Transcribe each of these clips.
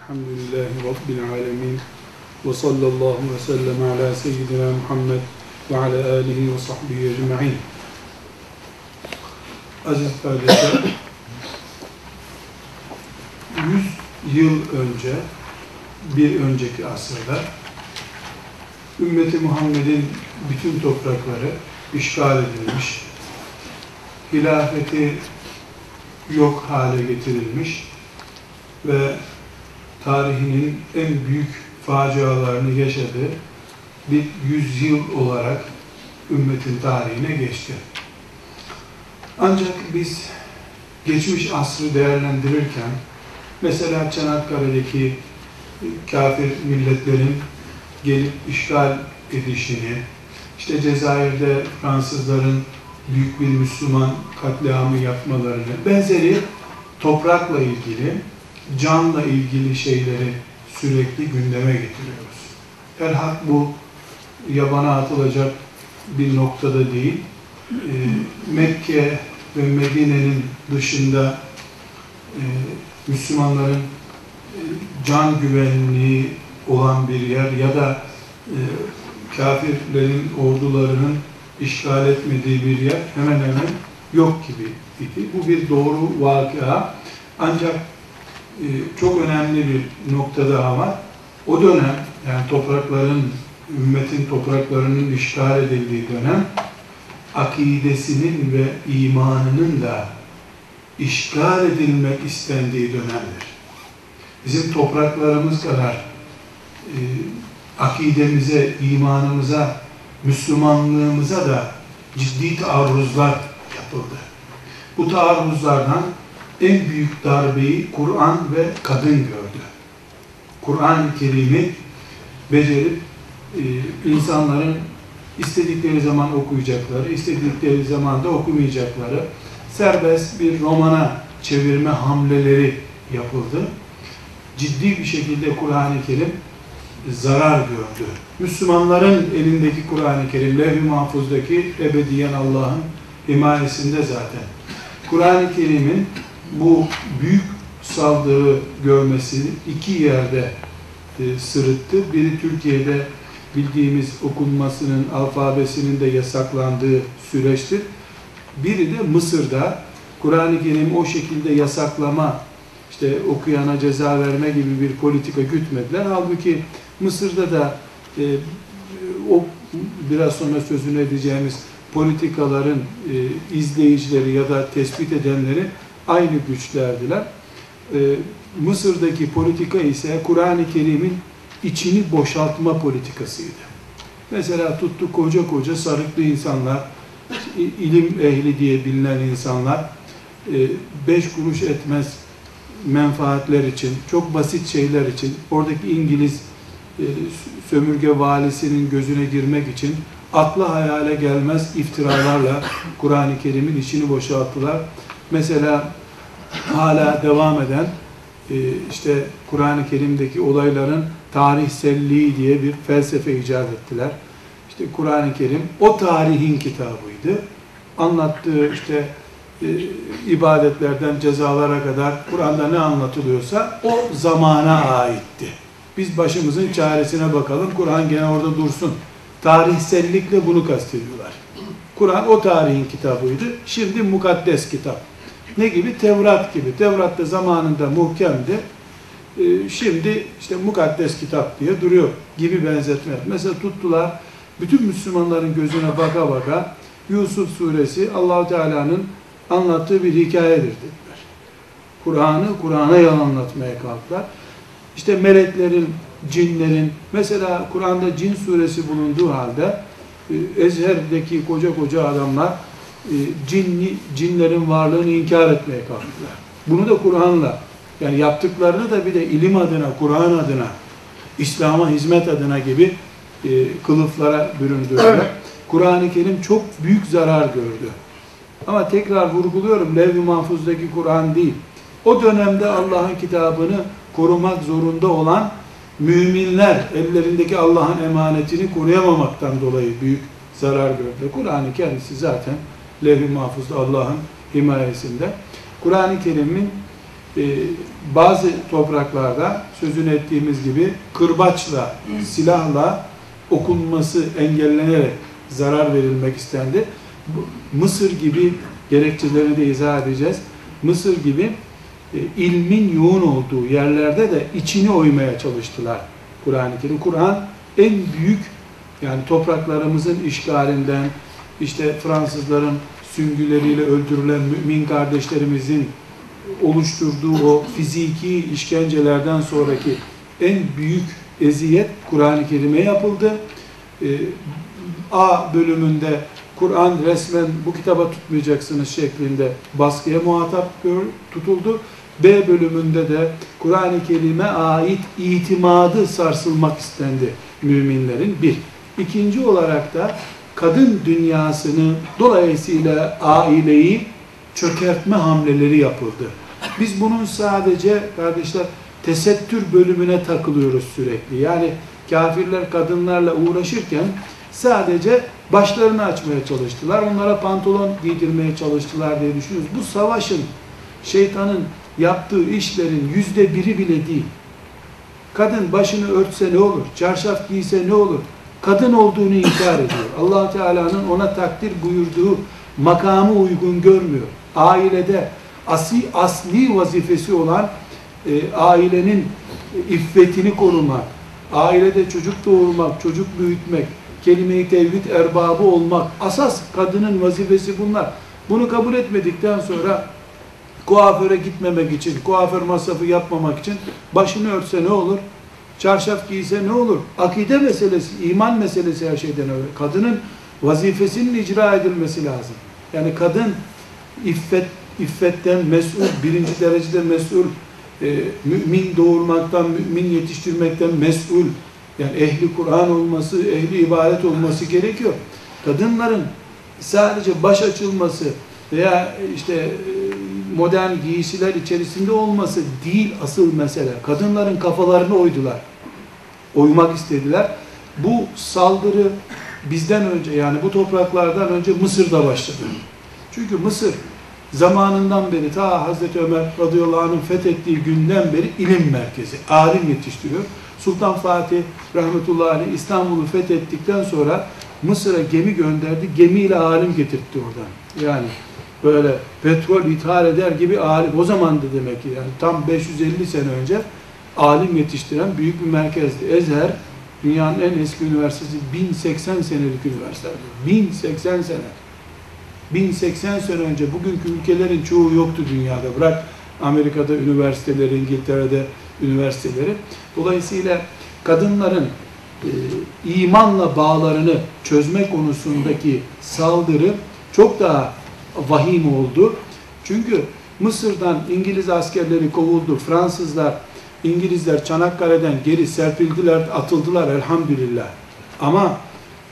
Elhamdülillahi Rabbil alemin. Ve sallallahu ve sellem ala seyyidina Muhammed ve ala alihi ve sahbihi ecma'in. Aziz kardeşler, 100 yıl önce, bir önceki asırda, ümmeti Muhammed'in bütün toprakları işgal edilmiş, hilafeti yok hale getirilmiş ve tarihinin en büyük facialarını yaşadığı bir yüzyıl olarak ümmetin tarihine geçti. Ancak biz geçmiş asrı değerlendirirken mesela Çanakkale'deki kafir milletlerin gelip işgal edişini, işte Cezayir'de Fransızların büyük bir Müslüman katliamı yapmalarını, benzeri toprakla ilgili, canla ilgili şeyleri sürekli gündeme getiriyoruz. Erhak bu yabana atılacak bir noktada değil. Ee, Mekke ve Medine'nin dışında e, Müslümanların e, can güvenliği olan bir yer ya da e, kafirlerin ordularının işgal etmediği bir yer hemen hemen yok gibi idi. Bu bir doğru vakıa. Ancak e, çok önemli bir nokta daha var. O dönem yani toprakların, ümmetin topraklarının işgal edildiği dönem akidesinin ve imanının da işgal edilmek istendiği dönemdir. Bizim topraklarımız kadar e, akidemize, imanımıza, Müslümanlığımıza da ciddi taarruzlar yapıldı. Bu taarruzlardan en büyük darbeyi Kur'an ve kadın gördü. Kur'an-ı Kerim'i becerip e, insanların istedikleri zaman okuyacakları, istedikleri zaman da okumayacakları serbest bir romana çevirme hamleleri yapıldı. Ciddi bir şekilde Kur'an-ı Kerim zarar gördü. Müslümanların elindeki Kur'an-ı Kerim, levh-i mahfuzdaki ebediyen Allah'ın himayesinde zaten. Kur'an-ı Kerim'in bu büyük saldırı görmesi iki yerde e, sırıttı. Biri Türkiye'de bildiğimiz okunmasının, alfabesinin de yasaklandığı süreçtir. Biri de Mısır'da Kur'an-ı Kerim o şekilde yasaklama, işte okuyana ceza verme gibi bir politika gütmediler. Halbuki Mısır'da da e, o biraz sonra sözünü edeceğimiz politikaların e, izleyicileri ya da tespit edenleri aynı güçlerdiler. E, Mısır'daki politika ise Kur'an-ı Kerim'in içini boşaltma politikasıydı. Mesela tuttu koca koca sarıklı insanlar, ilim ehli diye bilinen insanlar, e, beş kuruş etmez menfaatler için, çok basit şeyler için, oradaki İngiliz e, sömürge valisinin gözüne girmek için akla hayale gelmez iftiralarla Kur'an-ı Kerim'in içini boşalttılar. Mesela hala devam eden e, işte Kur'an-ı Kerim'deki olayların tarihselliği diye bir felsefe icat ettiler. İşte Kur'an-ı Kerim o tarihin kitabıydı. Anlattığı işte e, ibadetlerden cezalara kadar Kur'an'da ne anlatılıyorsa o zamana aitti. Biz başımızın çaresine bakalım. Kur'an gene orada dursun. Tarihsellikle bunu kastediyorlar. Kur'an o tarihin kitabıydı. Şimdi mukaddes kitap. Ne gibi? Tevrat gibi. Tevrat da zamanında muhkemdi. Ee, şimdi işte mukaddes kitap diye duruyor gibi benzetme. Mesela tuttular bütün Müslümanların gözüne baka baka Yusuf suresi Allahu Teala'nın anlattığı bir hikayedir dediler. Kur'an'ı Kur'an'a yalanlatmaya kalktılar. İşte meleklerin, cinlerin, mesela Kur'an'da cin suresi bulunduğu halde e, Ezher'deki koca koca adamlar cinli, cinlerin varlığını inkar etmeye kalktılar. Bunu da Kur'an'la yani yaptıklarını da bir de ilim adına, Kur'an adına, İslam'a hizmet adına gibi e, kılıflara büründüler. Evet. Kur'an-ı Kerim çok büyük zarar gördü. Ama tekrar vurguluyorum, Levh-i Mahfuz'daki Kur'an değil. O dönemde Allah'ın kitabını korumak zorunda olan müminler ellerindeki Allah'ın emanetini koruyamamaktan dolayı büyük zarar gördü. Kur'an'ı kendisi zaten levh-i mahfuzda Allah'ın himayesinde. Kur'an-ı Kerim'in e, bazı topraklarda sözünü ettiğimiz gibi kırbaçla, silahla okunması engellenerek zarar verilmek istendi. Mısır gibi gerekçelerini de izah edeceğiz. Mısır gibi e, ilmin yoğun olduğu yerlerde de içini oymaya çalıştılar Kur'an-ı Kerim. Kur'an en büyük yani topraklarımızın işgalinden, işte Fransızların süngüleriyle öldürülen mümin kardeşlerimizin oluşturduğu o fiziki işkencelerden sonraki en büyük eziyet Kur'an-ı Kerim'e yapıldı. Ee, A bölümünde Kur'an resmen bu kitaba tutmayacaksınız şeklinde baskıya muhatap tutuldu. B bölümünde de Kur'an-ı Kerim'e ait itimadı sarsılmak istendi müminlerin. Bir. İkinci olarak da kadın dünyasını dolayısıyla aileyi çökertme hamleleri yapıldı. Biz bunun sadece kardeşler tesettür bölümüne takılıyoruz sürekli. Yani kafirler kadınlarla uğraşırken sadece başlarını açmaya çalıştılar. Onlara pantolon giydirmeye çalıştılar diye düşünüyoruz. Bu savaşın, şeytanın yaptığı işlerin yüzde biri bile değil. Kadın başını örtse ne olur? Çarşaf giyse ne olur? Kadın olduğunu inkar ediyor. allah Teala'nın ona takdir buyurduğu makamı uygun görmüyor. Ailede asli, asli vazifesi olan e, ailenin iffetini korumak, ailede çocuk doğurmak, çocuk büyütmek, kelime-i tevhid erbabı olmak, asas kadının vazifesi bunlar. Bunu kabul etmedikten sonra kuaföre gitmemek için, kuaför masrafı yapmamak için başını örtse ne olur? Çarşaf giyse ne olur? Akide meselesi, iman meselesi her şeyden öyle. Kadının vazifesinin icra edilmesi lazım. Yani kadın iffet, iffetten mesul, birinci derecede mesul, e, mümin doğurmaktan, mümin yetiştirmekten mesul, yani ehli Kur'an olması, ehli ibadet olması gerekiyor. Kadınların sadece baş açılması veya işte e, modern giysiler içerisinde olması değil asıl mesele. Kadınların kafalarını oydular. Oymak istediler. Bu saldırı bizden önce yani bu topraklardan önce Mısır'da başladı. Çünkü Mısır zamanından beri ta Hazreti Ömer radıyallahu anh'ın fethettiği günden beri ilim merkezi, alim yetiştiriyor. Sultan Fatih rahmetullahi aleyh İstanbul'u fethettikten sonra Mısır'a gemi gönderdi. Gemiyle alim getirtti oradan. Yani böyle petrol ithal eder gibi alim. O zaman da demek ki yani tam 550 sene önce alim yetiştiren büyük bir merkezdi. Ezher dünyanın en eski üniversitesi 1080 senelik üniversite. 1080 sene. 1080 sene önce bugünkü ülkelerin çoğu yoktu dünyada. Bırak Amerika'da üniversiteleri, İngiltere'de üniversiteleri. Dolayısıyla kadınların e, imanla bağlarını çözme konusundaki saldırı çok daha vahim oldu. Çünkü Mısır'dan İngiliz askerleri kovuldu. Fransızlar, İngilizler Çanakkale'den geri serpildiler, atıldılar elhamdülillah. Ama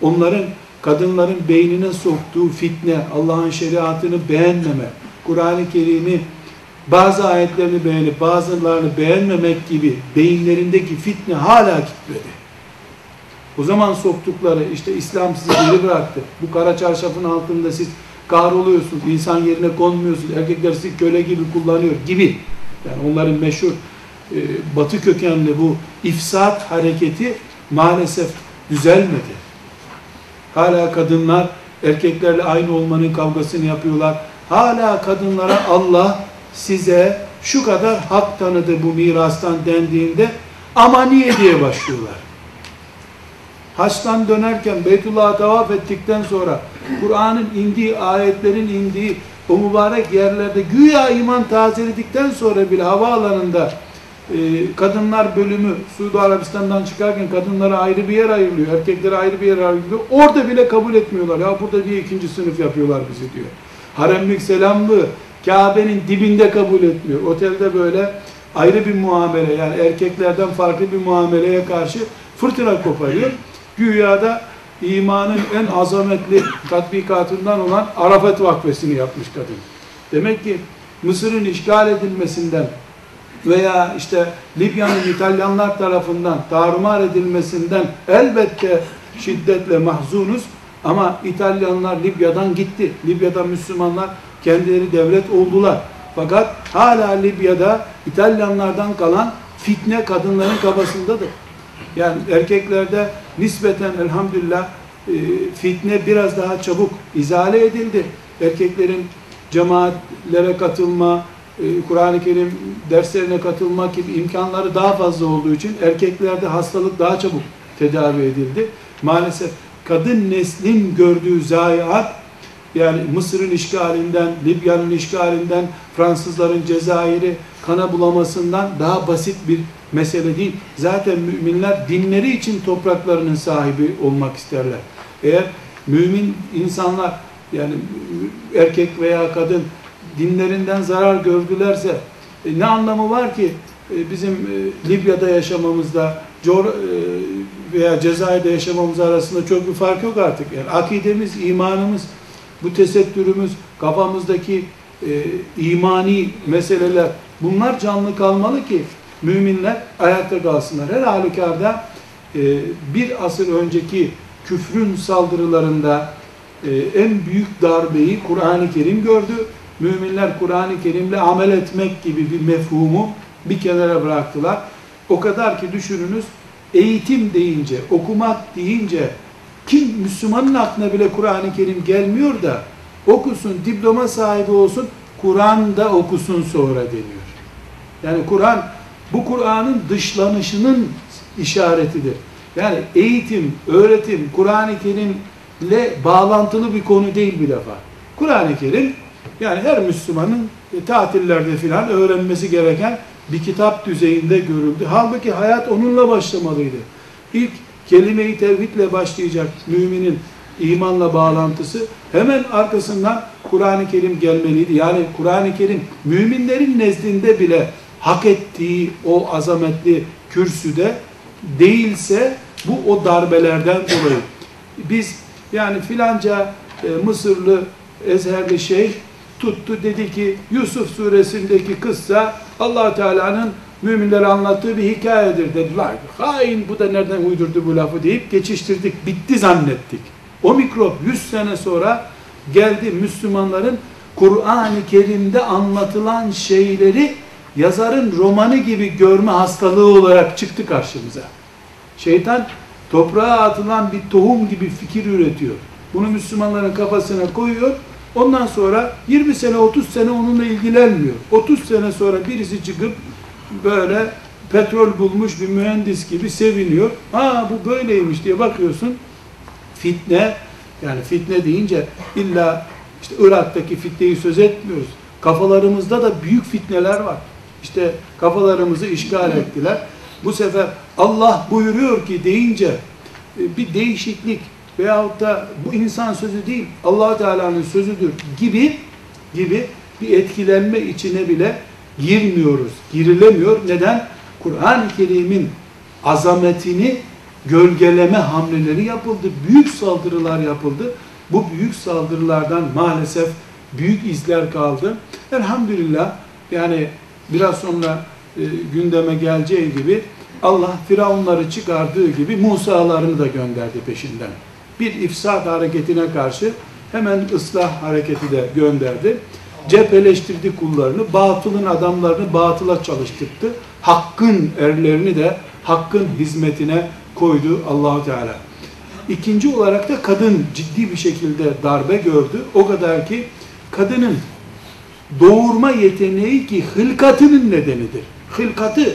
onların kadınların beynine soktuğu fitne, Allah'ın şeriatını beğenmeme, Kur'an-ı Kerim'i bazı ayetlerini beğenip bazılarını beğenmemek gibi beyinlerindeki fitne hala gitmedi. O zaman soktukları işte İslam sizi geri bıraktı. Bu kara çarşafın altında siz kahroluyorsunuz, insan yerine konmuyorsunuz, erkekler sizi köle gibi kullanıyor gibi. Yani onların meşhur batı kökenli bu ifsat hareketi maalesef düzelmedi. Hala kadınlar erkeklerle aynı olmanın kavgasını yapıyorlar. Hala kadınlara Allah size şu kadar hak tanıdı bu mirastan dendiğinde ama niye diye başlıyorlar. Haçtan dönerken Beytullah'a tavaf ettikten sonra Kur'an'ın indiği, ayetlerin indiği o mübarek yerlerde güya iman tazeledikten sonra bile havaalanında kadınlar bölümü Suudi Arabistan'dan çıkarken kadınlara ayrı bir yer ayrılıyor, erkeklere ayrı bir yer ayrılıyor. Orada bile kabul etmiyorlar. Ya burada bir ikinci sınıf yapıyorlar bizi diyor. Haremlik selamlı Kabe'nin dibinde kabul etmiyor. Otelde böyle ayrı bir muamele yani erkeklerden farklı bir muameleye karşı fırtına koparıyor. Güya da imanın en azametli tatbikatından olan Arafat vakfesini yapmış kadın. Demek ki Mısır'ın işgal edilmesinden veya işte Libya'nın İtalyanlar tarafından tarumar edilmesinden elbette şiddetle mahzunuz ama İtalyanlar Libya'dan gitti. Libya'da Müslümanlar kendileri devlet oldular. Fakat hala Libya'da İtalyanlardan kalan fitne kadınların kafasındadır. Yani erkeklerde nispeten elhamdülillah e, fitne biraz daha çabuk izale edildi. Erkeklerin cemaatlere katılma, Kur'an-ı Kerim derslerine katılmak gibi imkanları daha fazla olduğu için erkeklerde hastalık daha çabuk tedavi edildi. Maalesef kadın neslin gördüğü zayiat yani Mısır'ın işgalinden, Libya'nın işgalinden, Fransızların Cezayir'i kana bulamasından daha basit bir mesele değil. Zaten müminler dinleri için topraklarının sahibi olmak isterler. Eğer mümin insanlar yani erkek veya kadın dinlerinden zarar gördülerse e, ne anlamı var ki e, bizim e, Libya'da yaşamamızda Cor e, veya Cezayir'de yaşamamız arasında çok bir fark yok artık. Yani akidemiz, imanımız, bu tesettürümüz, kafamızdaki e, imani meseleler bunlar canlı kalmalı ki müminler ayakta kalsınlar. Her halükarda e, bir asır önceki küfrün saldırılarında e, en büyük darbeyi Kur'an-ı Kerim gördü. Müminler Kur'an-ı Kerim'le amel etmek gibi bir mefhumu bir kenara bıraktılar. O kadar ki düşününüz eğitim deyince, okumak deyince kim Müslümanın aklına bile Kur'an-ı Kerim gelmiyor da okusun, diploma sahibi olsun, Kur'an'da okusun sonra deniyor. Yani Kur'an bu Kur'an'ın dışlanışının işaretidir. Yani eğitim, öğretim, Kur'an-ı Kerim'le bağlantılı bir konu değil bir defa. Kur'an-ı Kerim yani her Müslümanın e, tatillerde filan öğrenmesi gereken bir kitap düzeyinde görüldü. Halbuki hayat onunla başlamalıydı. İlk kelime-i tevhidle başlayacak müminin imanla bağlantısı hemen arkasından Kur'an-ı Kerim gelmeliydi. Yani Kur'an-ı Kerim müminlerin nezdinde bile hak ettiği o azametli kürsüde değilse bu o darbelerden dolayı. Biz yani filanca e, Mısırlı Ezherli şeyh tuttu dedi ki Yusuf suresindeki kıssa allah Teala'nın müminlere anlattığı bir hikayedir dediler. Hain bu da nereden uydurdu bu lafı deyip geçiştirdik. Bitti zannettik. O mikrop 100 sene sonra geldi Müslümanların Kur'an-ı Kerim'de anlatılan şeyleri yazarın romanı gibi görme hastalığı olarak çıktı karşımıza. Şeytan toprağa atılan bir tohum gibi fikir üretiyor. Bunu Müslümanların kafasına koyuyor. Ondan sonra 20 sene 30 sene onunla ilgilenmiyor. 30 sene sonra birisi çıkıp böyle petrol bulmuş bir mühendis gibi seviniyor. Aa bu böyleymiş diye bakıyorsun. Fitne yani fitne deyince illa işte Irak'taki fitneyi söz etmiyoruz. Kafalarımızda da büyük fitneler var. İşte kafalarımızı işgal ettiler. Bu sefer Allah buyuruyor ki deyince e, bir değişiklik veyahut da bu insan sözü değil allah Teala'nın sözüdür gibi gibi bir etkilenme içine bile girmiyoruz. Girilemiyor. Neden? Kur'an-ı Kerim'in azametini gölgeleme hamleleri yapıldı. Büyük saldırılar yapıldı. Bu büyük saldırılardan maalesef büyük izler kaldı. Elhamdülillah yani biraz sonra e, gündeme geleceği gibi Allah Firavunları çıkardığı gibi Musa'larını da gönderdi peşinden. Bir ifsad hareketine karşı hemen ıslah hareketi de gönderdi. Cepheleştirdi kullarını, batılın adamlarını batıla çalıştırdı. Hakkın erlerini de hakkın hizmetine koydu Allahu Teala. İkinci olarak da kadın ciddi bir şekilde darbe gördü. O kadar ki kadının doğurma yeteneği ki hılkatının nedenidir. Hılkatı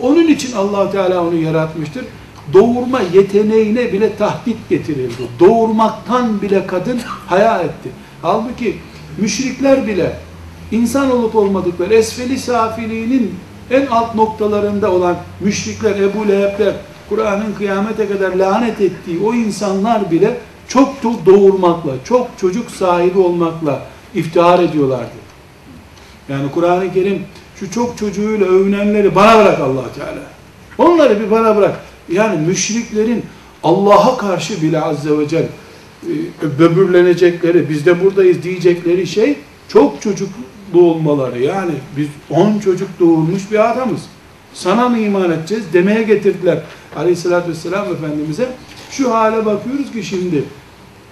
onun için allah Teala onu yaratmıştır. Doğurma yeteneğine bile tahdit getirildi. Doğurmaktan bile kadın haya etti. Halbuki müşrikler bile insan olup olmadıkları esfeli safiliğinin en alt noktalarında olan müşrikler, Ebu Leheb'ler, Kur'an'ın kıyamete kadar lanet ettiği o insanlar bile çok doğurmakla, çok çocuk sahibi olmakla iftihar ediyorlardı. Yani Kur'an-ı Kerim şu çok çocuğuyla övünenleri bana bırak allah Teala. Onları bir bana bırak. Yani müşriklerin Allah'a karşı bile azze ve celle e, böbürlenecekleri, biz de buradayız diyecekleri şey çok çocuklu olmaları. Yani biz on çocuk doğurmuş bir adamız. Sana mı iman edeceğiz demeye getirdiler. Aleyhissalatü vesselam Efendimiz'e. Şu hale bakıyoruz ki şimdi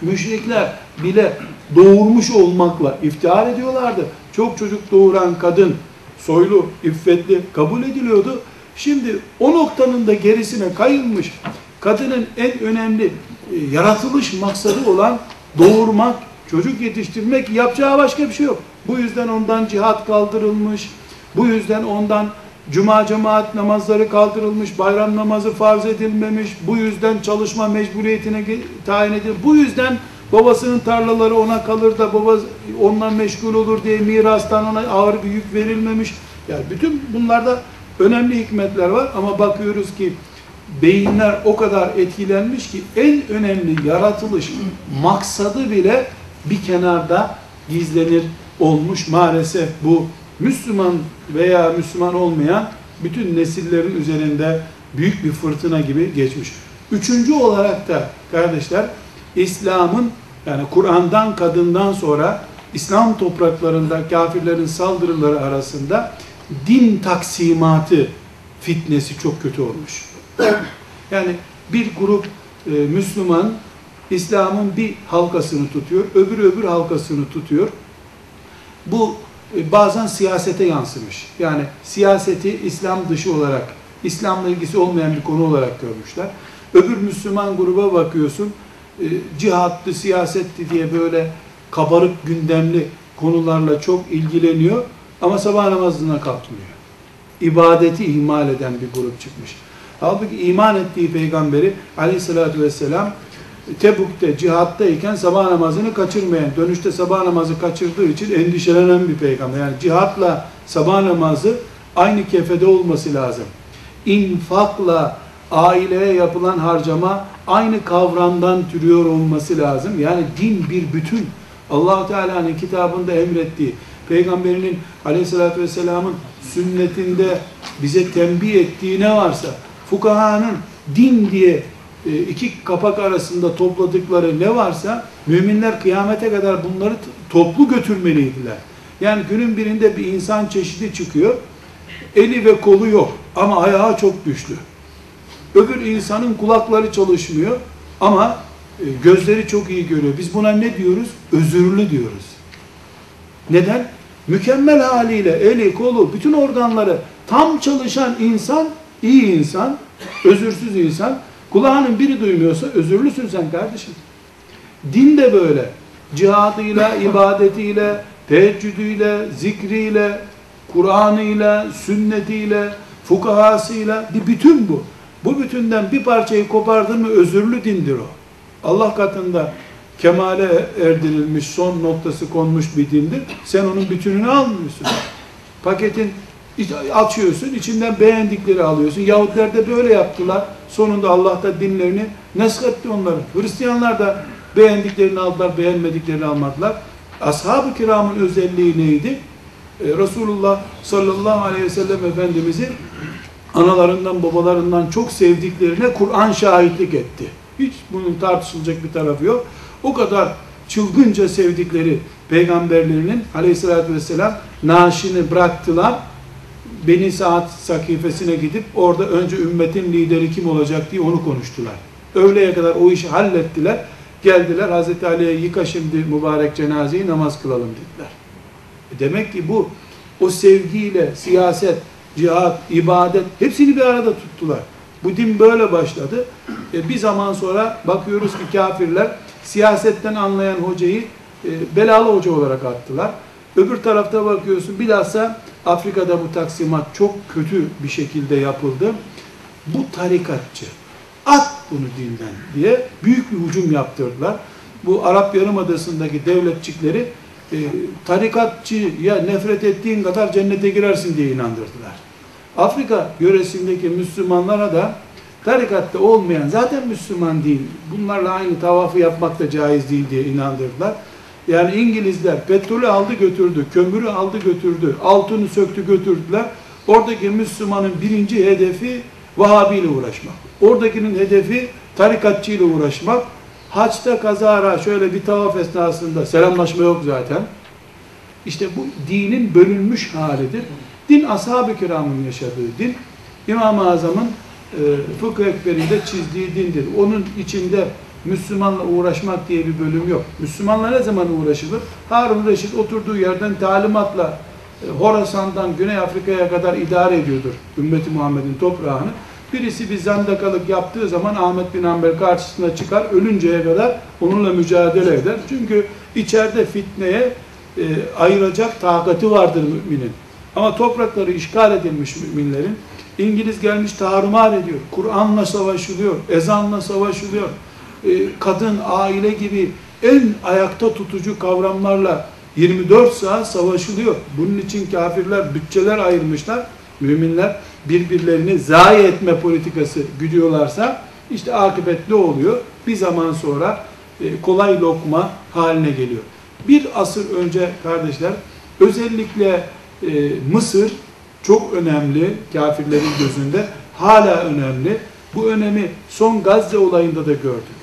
müşrikler bile doğurmuş olmakla iftihar ediyorlardı. çok çocuk doğuran kadın, soylu, iffetli kabul ediliyordu. Şimdi o noktanın da gerisine kayılmış, kadının en önemli e, yaratılış maksadı olan doğurmak, çocuk yetiştirmek yapacağı başka bir şey yok. Bu yüzden ondan cihat kaldırılmış, bu yüzden ondan cuma cemaat namazları kaldırılmış, bayram namazı farz edilmemiş, bu yüzden çalışma mecburiyetine tayin edilmiş, bu yüzden babasının tarlaları ona kalır da baba ondan meşgul olur diye mirastan ona ağır bir yük verilmemiş. Yani bütün bunlarda önemli hikmetler var ama bakıyoruz ki beyinler o kadar etkilenmiş ki en önemli yaratılış maksadı bile bir kenarda gizlenir olmuş maalesef bu Müslüman veya Müslüman olmayan bütün nesillerin üzerinde büyük bir fırtına gibi geçmiş. Üçüncü olarak da kardeşler İslam'ın yani Kur'an'dan kadından sonra İslam topraklarında kafirlerin saldırıları arasında din taksimatı fitnesi çok kötü olmuş. Yani bir grup e, Müslüman İslam'ın bir halkasını tutuyor, öbür öbür halkasını tutuyor. Bu e, bazen siyasete yansımış. Yani siyaseti İslam dışı olarak, İslam'la ilgisi olmayan bir konu olarak görmüşler. Öbür Müslüman gruba bakıyorsun, e, cihattı, siyasetti diye böyle kabarık gündemli konularla çok ilgileniyor ama sabah namazına kalkmıyor. İbadeti ihmal eden bir grup çıkmış. Halbuki iman ettiği peygamberi aleyhissalatü vesselam Tebuk'te cihattayken sabah namazını kaçırmayan, dönüşte sabah namazı kaçırdığı için endişelenen bir peygamber. Yani cihatla sabah namazı aynı kefede olması lazım. İnfakla aileye yapılan harcama aynı kavramdan türüyor olması lazım. Yani din bir bütün. allah Teala'nın kitabında emrettiği, Peygamberinin aleyhissalatü vesselamın sünnetinde bize tembih ettiği ne varsa, fukahanın din diye e, iki kapak arasında topladıkları ne varsa müminler kıyamete kadar bunları toplu götürmeliydiler. Yani günün birinde bir insan çeşidi çıkıyor. Eli ve kolu yok ama ayağı çok güçlü. Öbür insanın kulakları çalışmıyor ama e, gözleri çok iyi görüyor. Biz buna ne diyoruz? Özürlü diyoruz. Neden? Mükemmel haliyle eli, kolu, bütün organları tam çalışan insan, iyi insan, özürsüz insan Kulağının biri duymuyorsa özürlüsün sen kardeşim. Din de böyle. Cihadıyla, ibadetiyle, teheccüdüyle, zikriyle, Kur'an'ıyla, sünnetiyle, fukahasıyla bir bütün bu. Bu bütünden bir parçayı kopardın mı özürlü dindir o. Allah katında kemale erdirilmiş, son noktası konmuş bir dindir. Sen onun bütününü almıyorsun. Paketin açıyorsun, içinden beğendikleri alıyorsun. Yahudiler de böyle yaptılar. Sonunda Allah da dinlerini nesketti onların. Hristiyanlar da beğendiklerini aldılar, beğenmediklerini almadılar. Ashab-ı kiramın özelliği neydi? Ee, Resulullah sallallahu aleyhi ve sellem Efendimiz'i analarından, babalarından çok sevdiklerine Kur'an şahitlik etti. Hiç bunun tartışılacak bir tarafı yok. O kadar çılgınca sevdikleri peygamberlerinin aleyhissalatü vesselam naaşını bıraktılar Beni Saat sakifesine gidip orada önce ümmetin lideri kim olacak diye onu konuştular. Öğleye kadar o işi hallettiler. Geldiler Hazreti Ali'ye yıka şimdi mübarek cenazeyi namaz kılalım dediler. E demek ki bu o sevgiyle siyaset, cihat, ibadet hepsini bir arada tuttular. Bu din böyle başladı. E bir zaman sonra bakıyoruz ki kafirler siyasetten anlayan hocayı e, belalı hoca olarak attılar. Öbür tarafta bakıyorsun bilhassa Afrika'da bu taksimat çok kötü bir şekilde yapıldı. Bu tarikatçı, at bunu dinden diye büyük bir hücum yaptırdılar. Bu Arap Yarımadası'ndaki devletçikleri e, tarikatçıya nefret ettiğin kadar cennete girersin diye inandırdılar. Afrika yöresindeki Müslümanlara da tarikatta olmayan zaten Müslüman değil, bunlarla aynı tavafı yapmak da caiz değil diye inandırdılar. Yani İngilizler petrolü aldı götürdü, kömürü aldı götürdü, altını söktü götürdüler. Oradaki Müslümanın birinci hedefi Vahabi ile uğraşmak. Oradakinin hedefi tarikatçı ile uğraşmak. Haçta kazara şöyle bir tavaf esnasında selamlaşma yok zaten. İşte bu dinin bölünmüş halidir. Din ashab-ı kiramın yaşadığı din. İmam-ı Azam'ın fıkıh ekberinde çizdiği dindir. Onun içinde Müslümanla uğraşmak diye bir bölüm yok. Müslümanla ne zaman uğraşılır? Harun Reşit oturduğu yerden talimatla e, Horasan'dan Güney Afrika'ya kadar idare ediyordur ümmeti Muhammed'in toprağını. Birisi bir zandakalık yaptığı zaman Ahmet bin Hanbel karşısına çıkar, ölünceye kadar onunla mücadele eder. Çünkü içeride fitneye e, ayıracak takati vardır müminin. Ama toprakları işgal edilmiş müminlerin İngiliz gelmiş tarumar ediyor. Kur'an'la savaşılıyor, ezanla savaşılıyor. E, kadın, aile gibi en ayakta tutucu kavramlarla 24 saat savaşılıyor. Bunun için kafirler bütçeler ayırmışlar. Müminler birbirlerini zayi etme politikası güdüyorlarsa işte akıbet ne oluyor? Bir zaman sonra e, kolay lokma haline geliyor. Bir asır önce kardeşler özellikle e, Mısır çok önemli kafirlerin gözünde hala önemli. Bu önemi son Gazze olayında da gördük.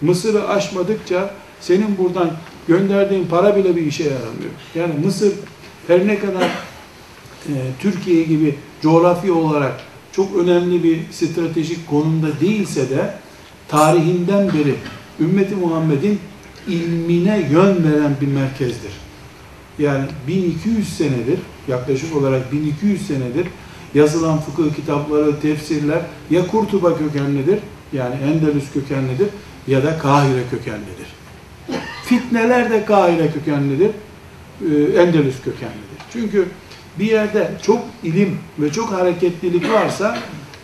Mısır'ı aşmadıkça senin buradan gönderdiğin para bile bir işe yaramıyor. Yani Mısır her ne kadar e, Türkiye gibi coğrafi olarak çok önemli bir stratejik konumda değilse de tarihinden beri ümmeti Muhammed'in ilmine yön veren bir merkezdir. Yani 1200 senedir, yaklaşık olarak 1200 senedir yazılan fıkıh kitapları, tefsirler ya Kurtuba kökenlidir, yani Endelüs kökenlidir ya da Kahire kökenlidir. Fitneler de Kahire kökenlidir, e, Endelüs kökenlidir. Çünkü bir yerde çok ilim ve çok hareketlilik varsa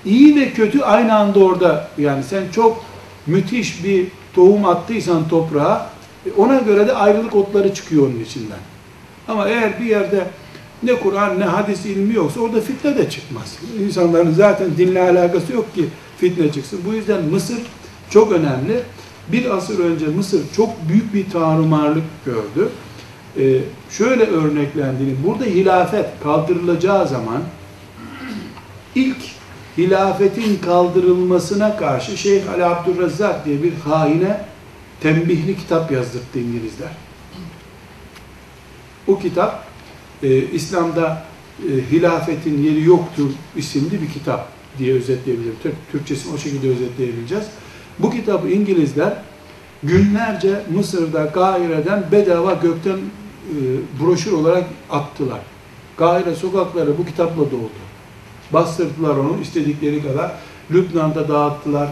iyi ve kötü aynı anda orada yani sen çok müthiş bir tohum attıysan toprağa ona göre de ayrılık otları çıkıyor onun içinden. Ama eğer bir yerde ne Kur'an ne hadis ilmi yoksa orada fitne de çıkmaz. İnsanların zaten dinle alakası yok ki fitne çıksın. Bu yüzden Mısır çok önemli. Bir asır önce Mısır çok büyük bir tarumarlık gördü. Ee, şöyle örneklendiğini, burada hilafet kaldırılacağı zaman ilk hilafetin kaldırılmasına karşı Şeyh Ali Abdurrezzak diye bir haine tembihli kitap yazdırdı İngilizler. O kitap e, İslam'da e, hilafetin yeri yoktur isimli bir kitap diye özetleyebilirim. Türkçesini o şekilde özetleyebileceğiz. Bu kitabı İngilizler günlerce Mısır'da, Kahire'den bedava gökten e, broşür olarak attılar. Kahire sokakları bu kitapla doldu. Bastırdılar onu istedikleri kadar. Lübnan'da dağıttılar.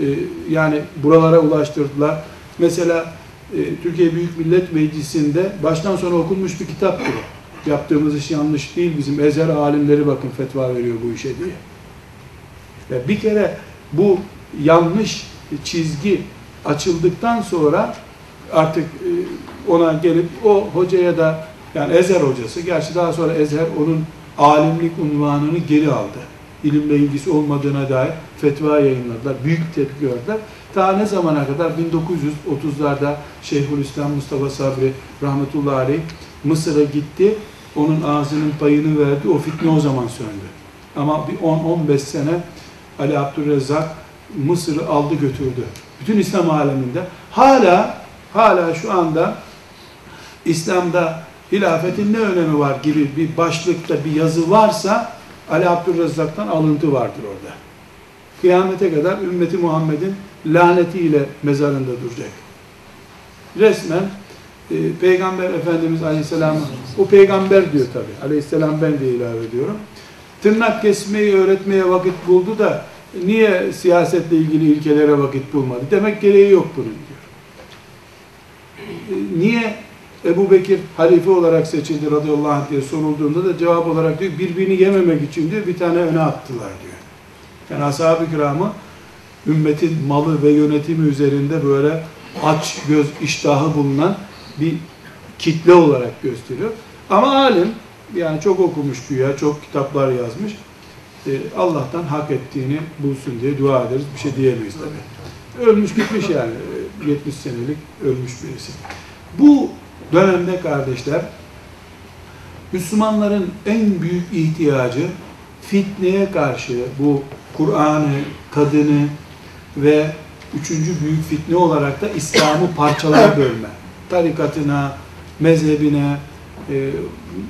E, yani buralara ulaştırdılar. Mesela Türkiye Büyük Millet Meclisi'nde baştan sona okunmuş bir kitaptır o. Yaptığımız iş yanlış değil. Bizim ezer alimleri bakın fetva veriyor bu işe diye. Ve bir kere bu yanlış çizgi açıldıktan sonra artık e, ona gelip o hocaya da yani Ezer hocası, gerçi daha sonra Ezer onun alimlik unvanını geri aldı. İlimle ilgisi olmadığına dair fetva yayınladılar. Büyük tepki gördüler. Ta ne zamana kadar? 1930'larda Şeyhülislam Mustafa Sabri rahmetullahi aleyh Mısır'a gitti. Onun ağzının payını verdi. O fitne o zaman söndü. Ama bir 10-15 sene Ali Abdülrezzak Mısır'ı aldı götürdü. Bütün İslam aleminde. Hala hala şu anda İslam'da hilafetin ne önemi var gibi bir başlıkta bir yazı varsa Ali Abdülrezzak'tan alıntı vardır orada. Kıyamete kadar ümmeti Muhammed'in lanetiyle mezarında duracak. Resmen e, Peygamber Efendimiz Aleyhisselam o peygamber diyor tabi. Aleyhisselam ben de ilave ediyorum. Tırnak kesmeyi öğretmeye vakit buldu da niye siyasetle ilgili ilkelere vakit bulmadı? Demek gereği yok bunun diyor. E, niye Ebu Bekir halife olarak seçildi radıyallahu anh diye sorulduğunda da cevap olarak diyor birbirini yememek için diyor bir tane öne attılar diyor. Yani ashab-ı kiramı ümmetin malı ve yönetimi üzerinde böyle aç göz iştahı bulunan bir kitle olarak gösteriyor. Ama alim yani çok okumuş güya, çok kitaplar yazmış. E, Allah'tan hak ettiğini bulsun diye dua ederiz. Bir şey diyemeyiz tabi. Ölmüş gitmiş yani. 70 senelik ölmüş birisi. Bu dönemde kardeşler Müslümanların en büyük ihtiyacı fitneye karşı bu Kur'an'ı, kadını ve üçüncü büyük fitne olarak da İslam'ı parçalara bölme. Tarikatına, mezhebine, e,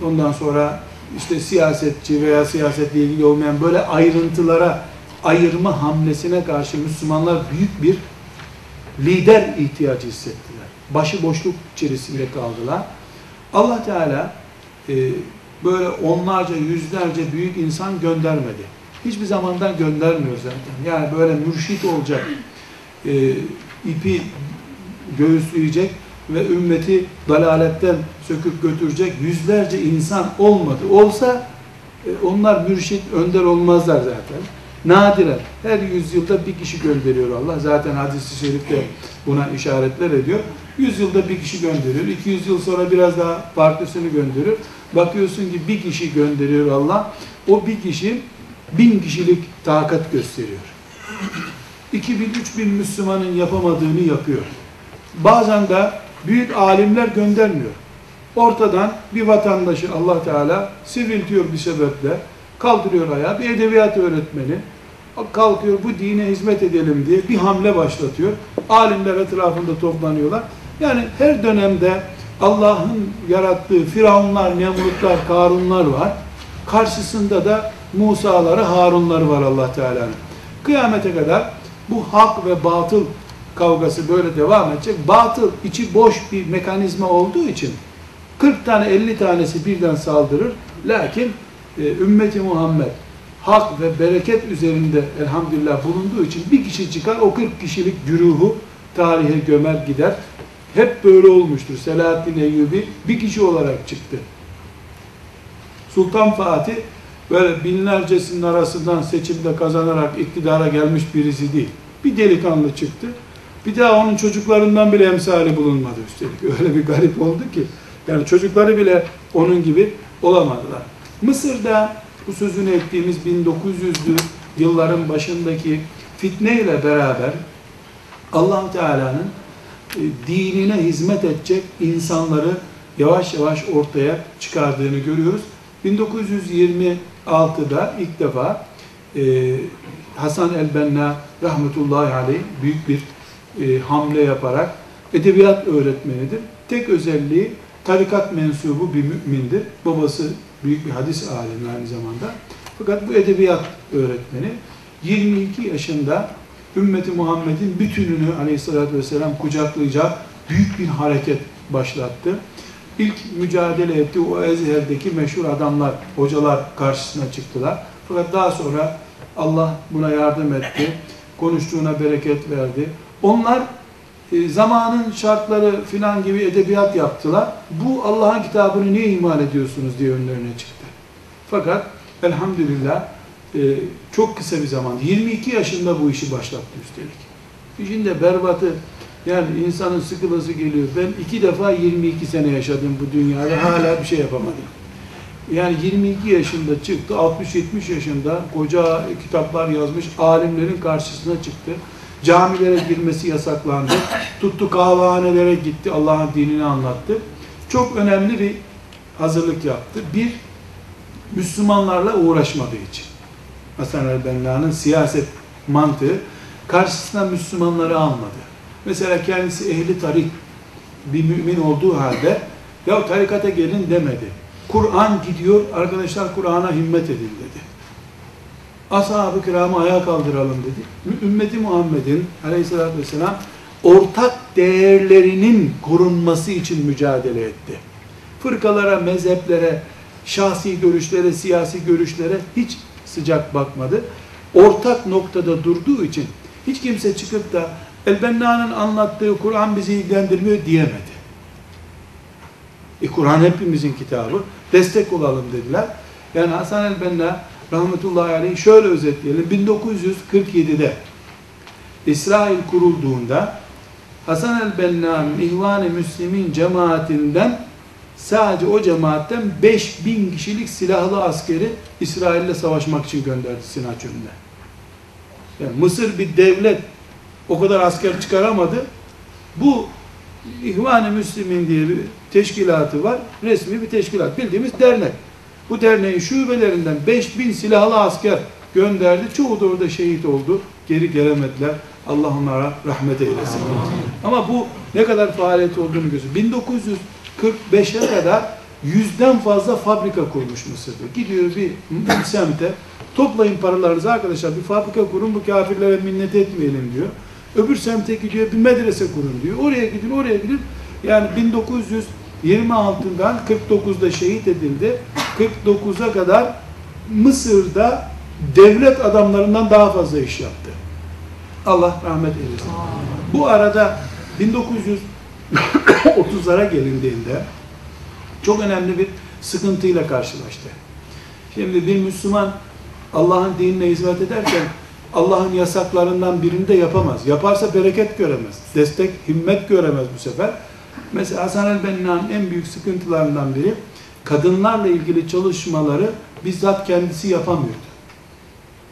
ondan sonra işte siyasetçi veya siyasetle ilgili olmayan böyle ayrıntılara ayırma hamlesine karşı Müslümanlar büyük bir lider ihtiyacı hissettiler. Başıboşluk içerisinde kaldılar. Allah Teala e, böyle onlarca, yüzlerce büyük insan göndermedi. Hiçbir zamandan göndermiyor zaten. Yani böyle mürşit olacak, e, ipi göğüsleyecek ve ümmeti dalaletten söküp götürecek yüzlerce insan olmadı. Olsa e, onlar mürşit, önder olmazlar zaten. Nadiren her yüzyılda bir kişi gönderiyor Allah. Zaten hadis-i şerifte buna işaretler ediyor. Yüzyılda bir kişi gönderiyor. 200 yıl sonra biraz daha farklısını gönderiyor. Bakıyorsun ki bir kişi gönderiyor Allah. O bir kişi bin kişilik takat gösteriyor. 2000-3000 Müslümanın yapamadığını yapıyor. Bazen de büyük alimler göndermiyor. Ortadan bir vatandaşı Allah Teala sivriltiyor bir sebeple, kaldırıyor ayağa, bir edebiyat öğretmeni, kalkıyor bu dine hizmet edelim diye bir hamle başlatıyor. Alimler etrafında toplanıyorlar. Yani her dönemde Allah'ın yarattığı Firavunlar, Nemrutlar, Karunlar var. Karşısında da Musa'ları, Harunları var Allah Teala'nın. Kıyamete kadar bu hak ve batıl kavgası böyle devam edecek. Batıl içi boş bir mekanizma olduğu için 40 tane 50 tanesi birden saldırır. Lakin e, ümmeti Muhammed hak ve bereket üzerinde elhamdülillah bulunduğu için bir kişi çıkar o 40 kişilik güruhu tarihe gömer gider. Hep böyle olmuştur. Selahaddin Eyyubi bir kişi olarak çıktı. Sultan Fatih böyle binlercesinin arasından seçimde kazanarak iktidara gelmiş birisi değil. Bir delikanlı çıktı. Bir daha onun çocuklarından bile emsali bulunmadı üstelik. Öyle bir garip oldu ki. Yani çocukları bile onun gibi olamadılar. Mısır'da bu sözünü ettiğimiz 1900'lü yılların başındaki fitne ile beraber allah Teala'nın e, dinine hizmet edecek insanları yavaş yavaş ortaya çıkardığını görüyoruz. 1926'da ilk defa e, Hasan el-Benna rahmetullahi aleyh büyük bir e, hamle yaparak edebiyat öğretmenidir. Tek özelliği tarikat mensubu bir mümindir. Babası büyük bir hadis alimi aynı zamanda. Fakat bu edebiyat öğretmeni 22 yaşında ümmeti Muhammed'in bütününü aleyhissalatü vesselam kucaklayacak büyük bir hareket başlattı. İlk mücadele etti o Ezher'deki meşhur adamlar, hocalar karşısına çıktılar. Fakat daha sonra Allah buna yardım etti. Konuştuğuna bereket verdi. Onlar e, zamanın şartları filan gibi edebiyat yaptılar. Bu Allah'ın kitabını niye ihmal ediyorsunuz diye önlerine çıktı. Fakat elhamdülillah e, çok kısa bir zaman, 22 yaşında bu işi başlattı üstelik. İşin de berbatı, yani insanın sıkılası geliyor. Ben iki defa 22 sene yaşadım bu dünyada, hala bir şey yapamadım. Yani 22 yaşında çıktı, 60-70 yaşında koca kitaplar yazmış, alimlerin karşısına çıktı. Camilere girmesi yasaklandı. Tuttu kahvehanelere gitti, Allah'ın dinini anlattı. Çok önemli bir hazırlık yaptı. Bir, Müslümanlarla uğraşmadığı için. Hasan el-Benna'nın siyaset mantığı karşısına Müslümanları almadı. Mesela kendisi ehli tarik bir mümin olduğu halde ya tarikata gelin demedi. Kur'an gidiyor, arkadaşlar Kur'an'a himmet edin dedi. Ashab-ı kiramı ayağa kaldıralım dedi. Ümmeti Muhammed'in aleyhissalatü vesselam ortak değerlerinin korunması için mücadele etti. Fırkalara, mezheplere, şahsi görüşlere, siyasi görüşlere hiç sıcak bakmadı. Ortak noktada durduğu için hiç kimse çıkıp da El-Benna'nın anlattığı Kur'an bizi ilgilendirmiyor diyemedi. E Kur'an hepimizin kitabı. Destek olalım dediler. Yani Hasan el-Benna rahmetullahi aleyh şöyle özetleyelim. 1947'de İsrail kurulduğunda Hasan el-Benna'nın İhvan-ı Müslimin cemaatinden sadece o cemaatten 5000 kişilik silahlı askeri İsrail'le savaşmak için gönderdi Sinaç önüne. Yani Mısır bir devlet o kadar asker çıkaramadı. Bu İhvan-ı Müslimin diye bir teşkilatı var. Resmi bir teşkilat. Bildiğimiz dernek. Bu derneğin şubelerinden 5000 silahlı asker gönderdi. Çoğu da orada şehit oldu. Geri gelemediler. Allah onlara rahmet eylesin. Ama bu ne kadar faaliyet olduğunu gösteriyor. 1945'e kadar yüzden fazla fabrika kurmuş Mısır'da. Gidiyor bir semte toplayın paralarınızı arkadaşlar bir fabrika kurun bu kafirlere minnet etmeyelim diyor. Öbür semte gidiyor bir medrese kurun diyor. Oraya gidin, oraya gidin. Yani 1926'dan 49'da şehit edildi. 49'a kadar Mısır'da devlet adamlarından daha fazla iş yaptı. Allah rahmet eylesin. Bu arada 1930'lara gelindiğinde çok önemli bir sıkıntıyla karşılaştı. Şimdi bir Müslüman Allah'ın dinine hizmet ederken Allah'ın yasaklarından birini de yapamaz. Yaparsa bereket göremez. Destek, himmet göremez bu sefer. Mesela Hasan el-Benna'nın en büyük sıkıntılarından biri kadınlarla ilgili çalışmaları bizzat kendisi yapamıyordu.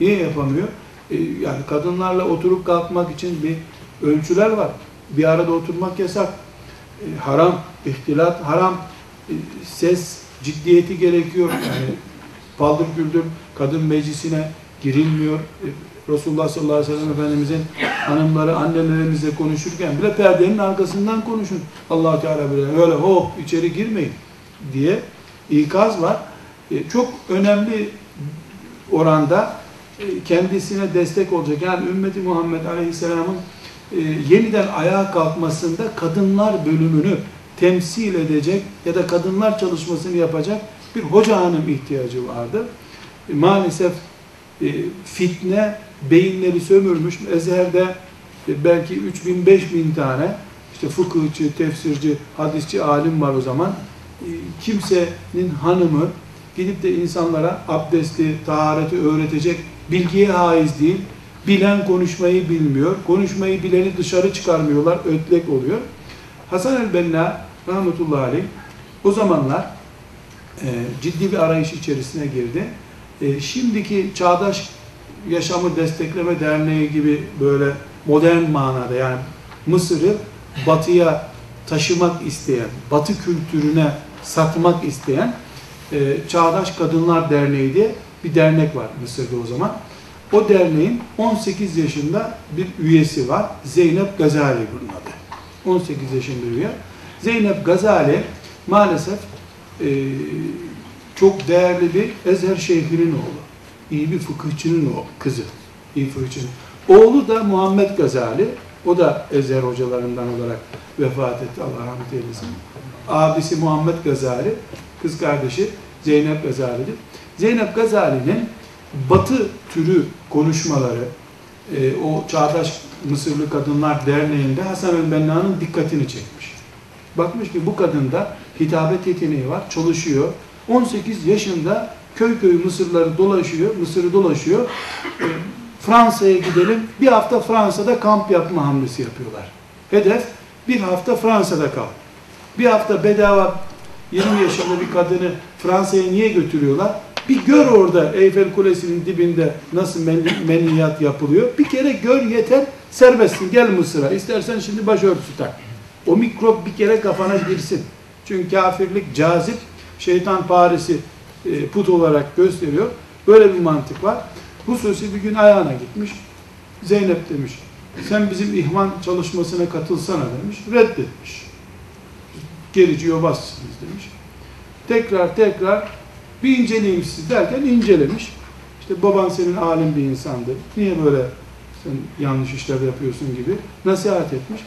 Niye yapamıyor? Ee, yani kadınlarla oturup kalkmak için bir ölçüler var. Bir arada oturmak yasak. Ee, haram, ihtilat haram. Ee, ses ciddiyeti gerekiyor. Yani paldır güldür kadın meclisine girilmiyor. Resulullah sallallahu aleyhi ve sellem Efendimizin hanımları, annelerimizle konuşurken bile perdenin arkasından konuşun. allah Teala böyle öyle hop içeri girmeyin diye ikaz var. E, çok önemli oranda e, kendisine destek olacak. Yani ümmeti Muhammed Aleyhisselam'ın e, yeniden ayağa kalkmasında kadınlar bölümünü temsil edecek ya da kadınlar çalışmasını yapacak bir hoca hanım ihtiyacı vardı. Maalesef fitne beyinleri sömürmüş. Ezher'de belki 3000 5000 tane işte fıkıhçı, tefsirci, hadisçi alim var o zaman. Kimsenin hanımı gidip de insanlara abdesti, tahareti öğretecek bilgiye haiz değil. Bilen konuşmayı bilmiyor. Konuşmayı bileni dışarı çıkarmıyorlar. Ötlek oluyor. Hasan el-Benna rahmetullahi aleyh o zamanlar e, ciddi bir arayış içerisine girdi. E, şimdiki Çağdaş Yaşamı Destekleme Derneği gibi böyle modern manada yani Mısır'ı batıya taşımak isteyen, batı kültürüne satmak isteyen e, Çağdaş Kadınlar Derneği diye bir dernek var Mısır'da o zaman. O derneğin 18 yaşında bir üyesi var. Zeynep Gazali bunun adı. 18 yaşında üye. Zeynep Gazali maalesef e, çok değerli bir Ezher Şeyh'inin oğlu. İyi bir fıkıhçının o kızı. İyi fıkıhçının. Oğlu da Muhammed Gazali. O da Ezher hocalarından olarak vefat etti. Allah rahmet eylesin. Abisi Muhammed Gazali, kız kardeşi Zeynep Gazali'dir. Zeynep Gazali'nin batı türü konuşmaları, e, o Çağdaş Mısırlı Kadınlar Derneği'nde Hasan el-Benna'nın dikkatini çekmiş. Bakmış ki bu kadında hitabet yeteneği var, çalışıyor. 18 yaşında köy köy Mısırları dolaşıyor, Mısır'ı dolaşıyor. E, Fransa'ya gidelim, bir hafta Fransa'da kamp yapma hamlesi yapıyorlar. Hedef bir hafta Fransa'da kal. Bir hafta bedava 20 yaşında bir kadını Fransa'ya niye götürüyorlar? Bir gör orada Eyfel Kulesi'nin dibinde nasıl meniyat yapılıyor. Bir kere gör yeter, serbestsin. Gel Mısır'a. İstersen şimdi başörtüsü tak. O mikrop bir kere kafana girsin. Çünkü kafirlik cazip, şeytan Paris'i e, put olarak gösteriyor. Böyle bir mantık var. Hususi bir gün ayağına gitmiş. Zeynep demiş, sen bizim ihvan çalışmasına katılsana demiş. Reddetmiş. Gerici yobazsınız demiş. Tekrar tekrar bir inceleyeyim sizi derken incelemiş. İşte baban senin alim bir insandı. Niye böyle sen yanlış işler yapıyorsun gibi nasihat etmiş.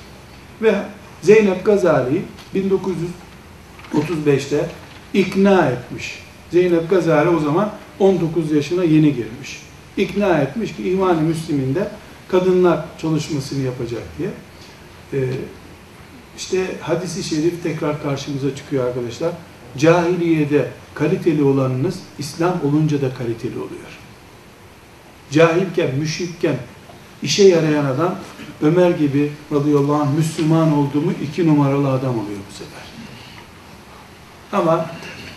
Ve Zeynep Gazali'yi 1935'te ikna etmiş. Zeynep Gazali o zaman 19 yaşına yeni girmiş. İkna etmiş ki İhvan-ı Müslim'inde kadınlar çalışmasını yapacak diye. Ee, işte hadisi şerif tekrar karşımıza çıkıyor arkadaşlar. Cahiliyede kaliteli olanınız İslam olunca da kaliteli oluyor. Cahilken, müşrikken işe yarayan adam Ömer gibi radıyallahu anh Müslüman oldu mu iki numaralı adam oluyor bu sefer. Ama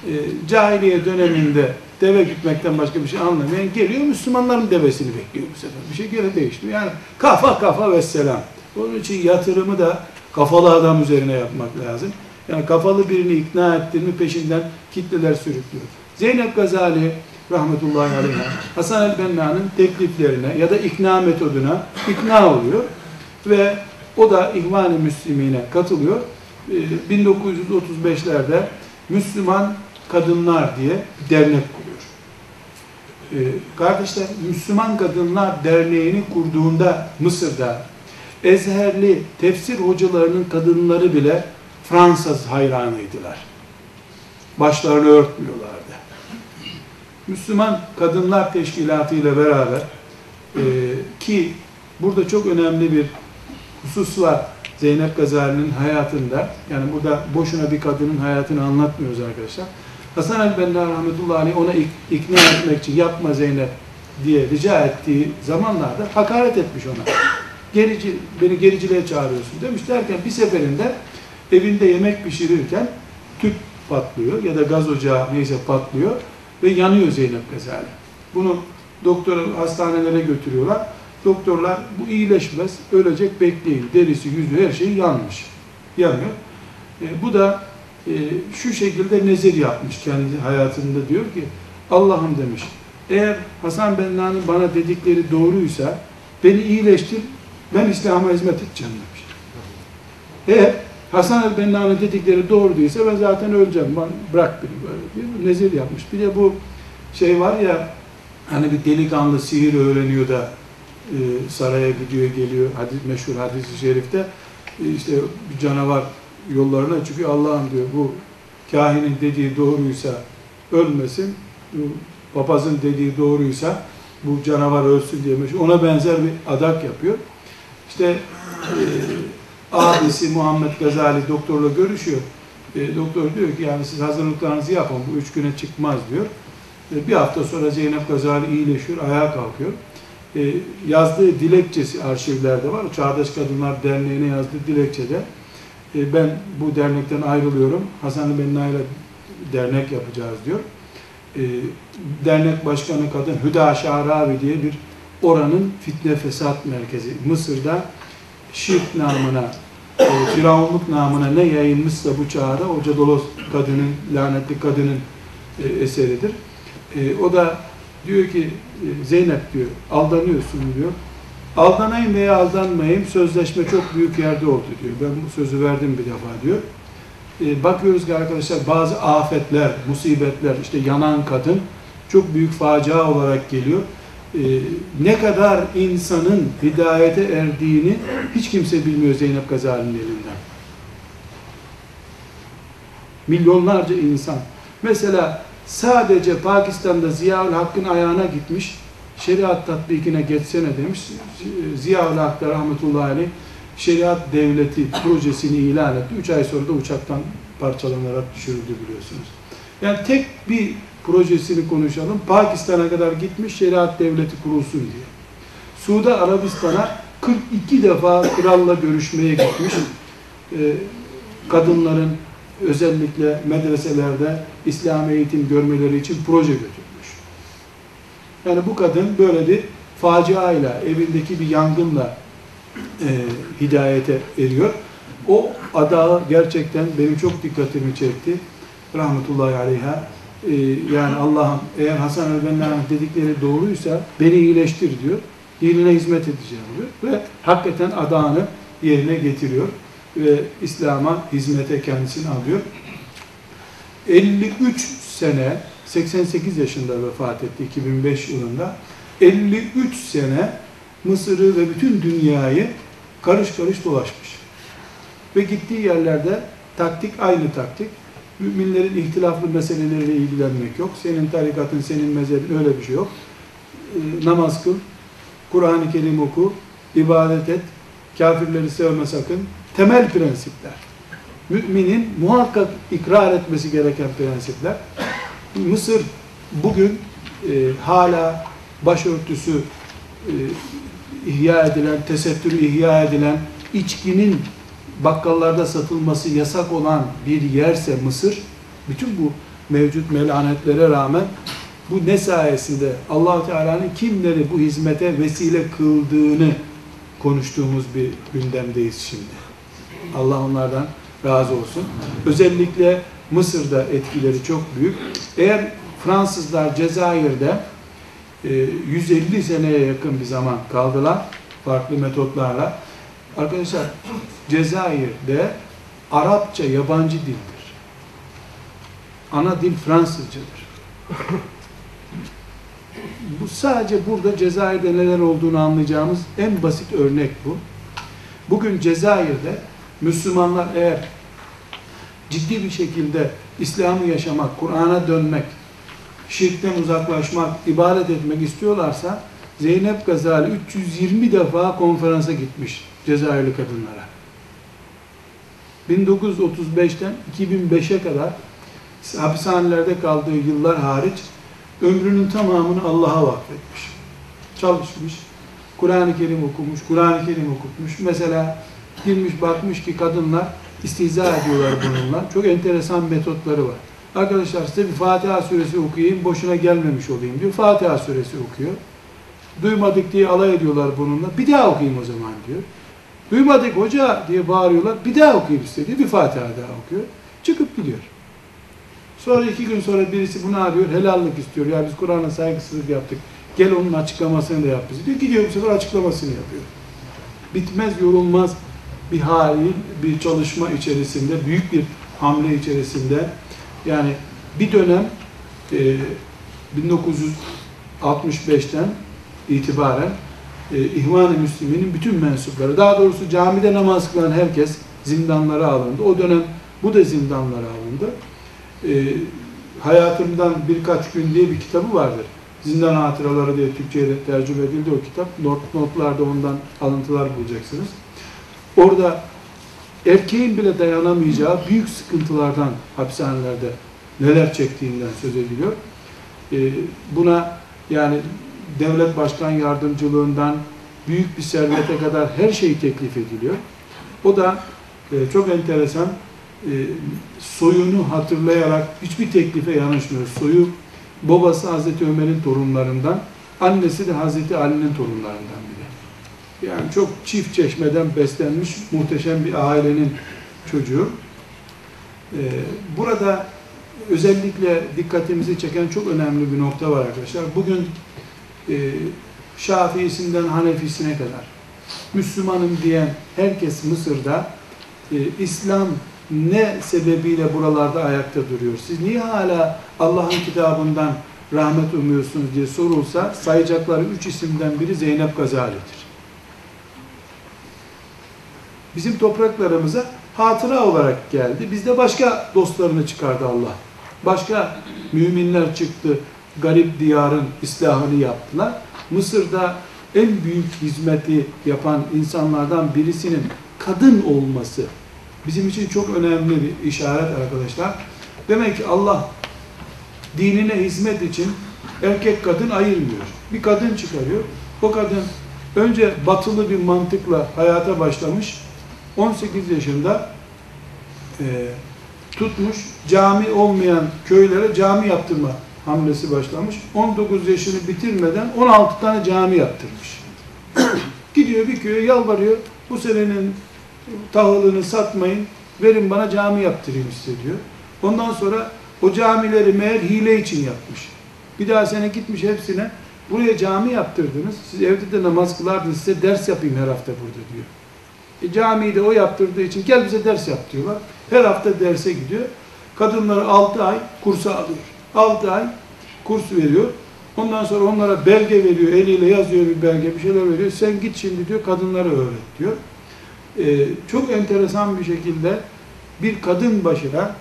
e, cahiliye döneminde deve gütmekten başka bir şey anlamayan geliyor Müslümanların devesini bekliyor bu sefer. Bir şey gene değişmiyor. Yani kafa kafa ve selam. Onun için yatırımı da kafalı adam üzerine yapmak lazım. Yani kafalı birini ikna ettin peşinden kitleler sürüklüyor. Zeynep Gazali rahmetullahi aleyha Hasan el-Benna'nın tekliflerine ya da ikna metoduna ikna oluyor ve o da İhvan-ı Müslimine katılıyor. 1935'lerde ee, Müslüman Kadınlar diye bir dernek kuruyor. Ee, kardeşler Müslüman Kadınlar Derneği'ni kurduğunda Mısır'da Ezherli tefsir hocalarının kadınları bile Fransız hayranıydılar. Başlarını örtmüyorlardı. Müslüman Kadınlar Teşkilatı ile beraber e, ki burada çok önemli bir husus var Zeynep Gazali'nin hayatında. Yani burada boşuna bir kadının hayatını anlatmıyoruz arkadaşlar. Hasan el-Benna rahmetullahi aleyh ona ik- ikna etmek için yapma Zeynep diye rica ettiği zamanlarda hakaret etmiş ona. Gerici, beni gericiliğe çağırıyorsun demiş derken bir seferinde evinde yemek pişirirken tüp patlıyor ya da gaz ocağı neyse patlıyor ve yanıyor Zeynep Gazali. Bunu doktor hastanelere götürüyorlar. Doktorlar bu iyileşmez, ölecek bekleyin. Derisi, yüzü her şey yanmış. Yanıyor. E, bu da e, şu şekilde nezir yapmış kendi hayatında diyor ki Allah'ım demiş eğer Hasan Benna'nın bana dedikleri doğruysa beni iyileştir ben İslam'a hizmet edeceğim demiş. Eğer Hasan el-Benna'nın dedikleri doğru değilse ben zaten öleceğim. Ben, bırak beni böyle diyor. Nezir yapmış. Bir de bu şey var ya hani bir delikanlı sihir öğreniyor da saraya gidiyor geliyor. Hadis, meşhur hadis-i şerifte e, işte bir canavar yollarına çıkıyor. Allah'ım diyor bu kahinin dediği doğruysa ölmesin papazın dediği doğruysa bu canavar ölsün diye meşhur. ona benzer bir adak yapıyor. İşte e, abisi Muhammed Gazali doktorla görüşüyor. E, doktor diyor ki yani siz hazırlıklarınızı yapın bu üç güne çıkmaz diyor. E, bir hafta sonra Zeynep Gazali iyileşiyor ayağa kalkıyor e, yazdığı dilekçesi arşivlerde var. Çağdaş Kadınlar Derneği'ne yazdığı dilekçede e, ben bu dernekten ayrılıyorum. Hasan Benna ile dernek yapacağız diyor. E, dernek başkanı kadın Hüda Şaravi diye bir oranın fitne fesat merkezi. Mısır'da şirk namına, e, firavunluk namına ne yayılmışsa bu çağda o Cadolos kadının, lanetli kadının e, eseridir. O da diyor ki e, Zeynep diyor aldanıyorsun diyor. Aldanayım veya aldanmayayım sözleşme çok büyük yerde oldu diyor. Ben bu sözü verdim bir defa diyor. E, bakıyoruz ki arkadaşlar bazı afetler, musibetler işte yanan kadın çok büyük facia olarak geliyor. E, ne kadar insanın hidayete erdiğini hiç kimse bilmiyor Zeynep Gazali'nin elinden. Milyonlarca insan. Mesela sadece Pakistan'da Ziyaül Hakk'ın ayağına gitmiş, şeriat tatbikine geçsene demiş. Ziyaül Hak da rahmetullahi aleyh şeriat devleti projesini ilan etti. Üç ay sonra da uçaktan parçalanarak düşürüldü biliyorsunuz. Yani tek bir projesini konuşalım. Pakistan'a kadar gitmiş şeriat devleti kurulsun diye. Suudi Arabistan'a 42 defa kralla görüşmeye gitmiş. Ee, kadınların özellikle medreselerde İslam eğitim görmeleri için proje götürmüş. Yani bu kadın böyle bir faciayla, evindeki bir yangınla e, hidayete eriyor. O adağı gerçekten benim çok dikkatimi çekti. Rahmetullahi aleyha. E, yani Allah'ım eğer Hasan el-Benna'nın dedikleri doğruysa beni iyileştir diyor. Dinine hizmet edeceğim diyor. Ve hakikaten adağını yerine getiriyor. Ve İslam'a hizmete kendisini alıyor. 53 sene 88 yaşında vefat etti 2005 yılında. 53 sene Mısır'ı ve bütün dünyayı karış karış dolaşmış. Ve gittiği yerlerde taktik aynı taktik. Müminlerin ihtilaflı meseleleriyle ilgilenmek yok. Senin tarikatın, senin mezhebin öyle bir şey yok. Ee, namaz kıl, Kur'an-ı Kerim oku, ibadet et, kafirleri sevme sakın. Temel prensipler. Müminin muhakkak ikrar etmesi gereken prensipler. Mısır bugün e, hala başörtüsü e, ihya edilen, tesettürü ihya edilen, içkinin bakkallarda satılması yasak olan bir yerse Mısır, bütün bu mevcut melanetlere rağmen bu ne sayesinde allah Teala'nın kimleri bu hizmete vesile kıldığını konuştuğumuz bir gündemdeyiz şimdi. Allah onlardan razı olsun. Özellikle Mısır'da etkileri çok büyük. Eğer Fransızlar Cezayir'de 150 seneye yakın bir zaman kaldılar farklı metotlarla. Arkadaşlar Cezayir'de Arapça yabancı dildir. Ana dil Fransızcadır. Bu sadece burada Cezayir'de neler olduğunu anlayacağımız en basit örnek bu. Bugün Cezayir'de Müslümanlar eğer ciddi bir şekilde İslam'ı yaşamak, Kur'an'a dönmek, şirkten uzaklaşmak, ibadet etmek istiyorlarsa Zeynep Gazali 320 defa konferansa gitmiş Cezayirli kadınlara. 1935'ten 2005'e kadar hapishanelerde kaldığı yıllar hariç ömrünün tamamını Allah'a vakfetmiş. Çalışmış, Kur'an-ı Kerim okumuş, Kur'an-ı Kerim okutmuş. Mesela girmiş bakmış ki kadınlar istihza ediyorlar bununla. Çok enteresan metotları var. Arkadaşlar size bir Fatiha suresi okuyayım, boşuna gelmemiş olayım diyor. Fatiha suresi okuyor. Duymadık diye alay ediyorlar bununla. Bir daha okuyayım o zaman diyor. Duymadık hoca diye bağırıyorlar. Bir daha okuyayım istediği bir Fatiha daha okuyor. Çıkıp gidiyor. Sonra iki gün sonra birisi bunu arıyor. Helallik istiyor. Ya biz Kur'an'a saygısızlık yaptık. Gel onun açıklamasını da yap bize. Diyor gidiyor bu sefer açıklamasını yapıyor. Bitmez yorulmaz bir hali, bir çalışma içerisinde, büyük bir hamle içerisinde yani bir dönem e, 1965'ten itibaren e, İhvan-ı Müslümin'in bütün mensupları, daha doğrusu camide namaz kılan herkes zindanlara alındı. O dönem bu da zindanlara alındı. E, hayatımdan birkaç gün diye bir kitabı vardır. Zindan Hatıraları diye Türkçe'ye de tercüme edildi o kitap. Not, notlarda ondan alıntılar bulacaksınız. Orada erkeğin bile dayanamayacağı büyük sıkıntılardan hapishanelerde neler çektiğinden söz ediliyor. Ee, buna yani devlet başkan yardımcılığından büyük bir servete kadar her şey teklif ediliyor. O da e, çok enteresan e, soyunu hatırlayarak hiçbir teklife yanaşmıyor. Soyu babası Hazreti Ömer'in torunlarından, annesi de Hazreti Ali'nin torunlarından. Yani çok çift çeşmeden beslenmiş muhteşem bir ailenin çocuğu. Ee, burada özellikle dikkatimizi çeken çok önemli bir nokta var arkadaşlar. Bugün e, Şafiisinden Hanefisine kadar Müslümanım diyen herkes Mısır'da e, İslam ne sebebiyle buralarda ayakta duruyor? Siz niye hala Allah'ın kitabından rahmet umuyorsunuz diye sorulsa sayacakları üç isimden biri Zeynep Gazali'dir. Bizim topraklarımıza hatıra olarak geldi. Bizde başka dostlarını çıkardı Allah. Başka müminler çıktı. Garip diyarın islahını yaptılar. Mısır'da en büyük hizmeti yapan insanlardan birisinin kadın olması bizim için çok önemli bir işaret arkadaşlar. Demek ki Allah dinine hizmet için erkek kadın ayırmıyor. Bir kadın çıkarıyor. O kadın önce batılı bir mantıkla hayata başlamış. 18 yaşında e, tutmuş cami olmayan köylere cami yaptırma hamlesi başlamış. 19 yaşını bitirmeden 16 tane cami yaptırmış. Gidiyor bir köye yalvarıyor. Bu senenin tahılını satmayın, verin bana cami yaptırayım istiyor. Ondan sonra o camileri meğer hile için yapmış. Bir daha sene gitmiş hepsine, buraya cami yaptırdınız, siz evde de namaz kılardınız, size ders yapayım her hafta burada diyor. E, camiyi de o yaptırdığı için gel bize ders yap diyorlar. Her hafta derse gidiyor. Kadınları 6 ay kursa alıyor. 6 ay kurs veriyor. Ondan sonra onlara belge veriyor, eliyle yazıyor bir belge, bir şeyler veriyor. Sen git şimdi diyor, kadınlara öğret diyor. Ee, çok enteresan bir şekilde bir kadın başına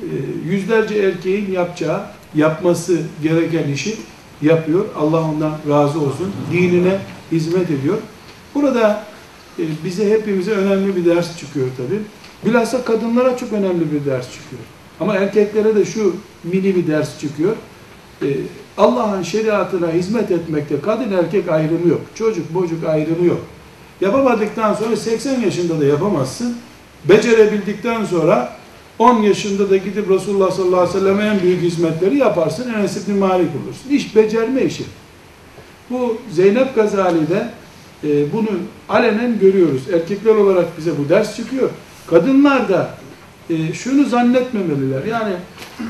e, yüzlerce erkeğin yapacağı, yapması gereken işi yapıyor. Allah ondan razı olsun. Dinine hizmet ediyor. Burada bize hepimize önemli bir ders çıkıyor tabi. Bilhassa kadınlara çok önemli bir ders çıkıyor. Ama erkeklere de şu mini bir ders çıkıyor. E, Allah'ın şeriatına hizmet etmekte kadın erkek ayrımı yok. Çocuk bocuk ayrımı yok. Yapamadıktan sonra 80 yaşında da yapamazsın. Becerebildikten sonra 10 yaşında da gidip Resulullah sallallahu aleyhi ve selleme en büyük hizmetleri yaparsın. Enes İbni Malik olursun. İş becerme işi. Bu Zeynep Gazali'de e, bunu alenen görüyoruz. Erkekler olarak bize bu ders çıkıyor. Kadınlar da e, şunu zannetmemeliler. Yani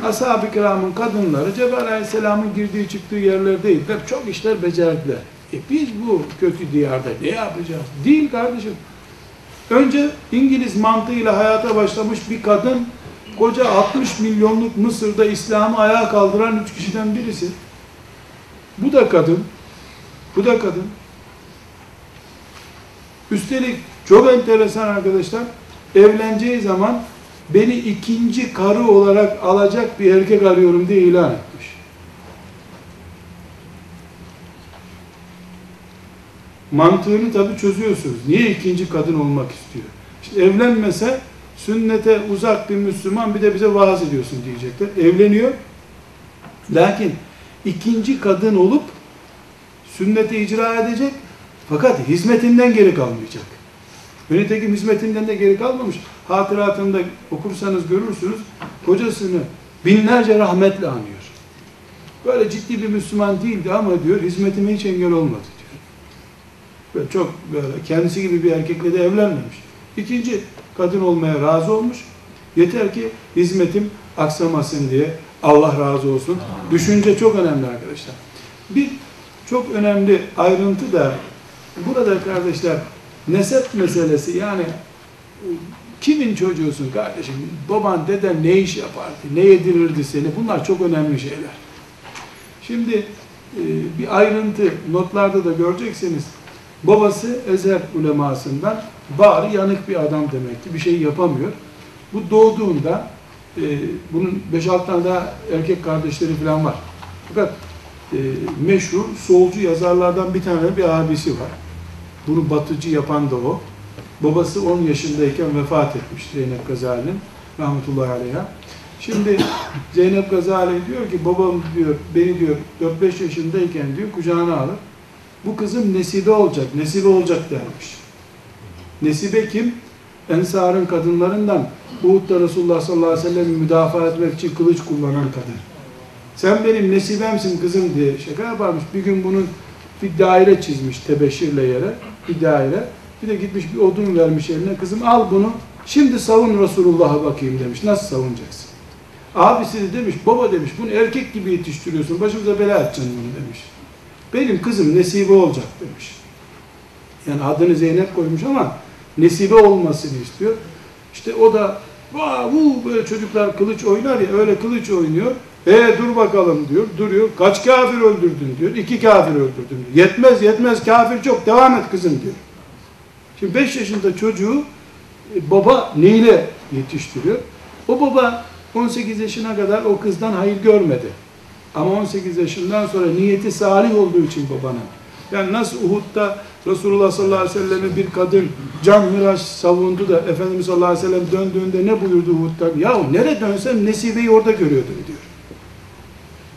ashab-ı kiramın kadınları Cebrail aleyhisselamın girdiği çıktığı yerler değiller. Çok işler becerdiler. E biz bu kötü diyarda ne yapacağız? Değil kardeşim. Önce İngiliz mantığıyla hayata başlamış bir kadın, koca 60 milyonluk Mısır'da İslam'ı ayağa kaldıran üç kişiden birisi. Bu da kadın. Bu da kadın. Üstelik çok enteresan arkadaşlar, evleneceği zaman beni ikinci karı olarak alacak bir erkek arıyorum diye ilan etmiş. Mantığını tabi çözüyorsunuz. Niye ikinci kadın olmak istiyor? İşte evlenmese sünnete uzak bir Müslüman bir de bize vaaz ediyorsun diyecekler. Evleniyor. Lakin ikinci kadın olup sünneti icra edecek fakat hizmetinden geri kalmayacak. Nitekim hizmetinden de geri kalmamış. Hatıratında okursanız görürsünüz. Kocasını binlerce rahmetle anıyor. Böyle ciddi bir Müslüman değildi ama diyor hizmetime hiç engel olmadı diyor. Böyle çok böyle kendisi gibi bir erkekle de evlenmemiş. İkinci kadın olmaya razı olmuş. Yeter ki hizmetim aksamasın diye Allah razı olsun. Düşünce çok önemli arkadaşlar. Bir çok önemli ayrıntı da burada kardeşler nesep meselesi yani kimin çocuğusun kardeşim? Baban, deden ne iş yapardı? Ne yedirirdi seni? Bunlar çok önemli şeyler. Şimdi e, bir ayrıntı notlarda da göreceksiniz. Babası Ezer ulemasından bari yanık bir adam demek ki bir şey yapamıyor. Bu doğduğunda e, bunun 5-6 tane daha erkek kardeşleri falan var. Fakat e, meşhur solcu yazarlardan bir tane bir abisi var. Bunu batıcı yapan da o. Babası 10 yaşındayken vefat etmiş Zeynep Gazali'nin rahmetullahi aleyha. Şimdi Zeynep Gazali diyor ki babam diyor beni diyor 4-5 yaşındayken diyor kucağına alır. Bu kızım nesibe olacak, nesibe olacak dermiş. Nesibe kim? Ensar'ın kadınlarından Uhud'da Resulullah sallallahu aleyhi ve sellem'i müdafaa etmek için kılıç kullanan kadın. Sen benim nesibemsin kızım diye şaka yaparmış. Bir gün bunun bir daire çizmiş tebeşirle yere, bir daire. Bir de gitmiş bir odun vermiş eline. Kızım al bunu, şimdi savun Resulullah'a bakayım demiş. Nasıl savunacaksın? Abisi de demiş, baba demiş, bunu erkek gibi yetiştiriyorsun, başımıza bela edeceksin bunu demiş. Benim kızım nesibe olacak demiş. Yani adını Zeynep koymuş ama nesibe olmasını istiyor. İşte o da bu böyle çocuklar kılıç oynar ya öyle kılıç oynuyor. E dur bakalım diyor. Duruyor. Kaç kafir öldürdün diyor. İki kafir öldürdüm diyor. Yetmez yetmez kafir çok. Devam et kızım diyor. Şimdi 5 yaşında çocuğu e, baba neyle yetiştiriyor? O baba 18 yaşına kadar o kızdan hayır görmedi. Ama 18 yaşından sonra niyeti salih olduğu için babanın. Yani nasıl Uhud'da Resulullah sallallahu aleyhi ve sellem'e bir kadın can miraç savundu da Efendimiz sallallahu aleyhi ve sellem döndüğünde ne buyurdu Uhud'da? Ya nereye dönsem nesibeyi orada görüyordum diyor.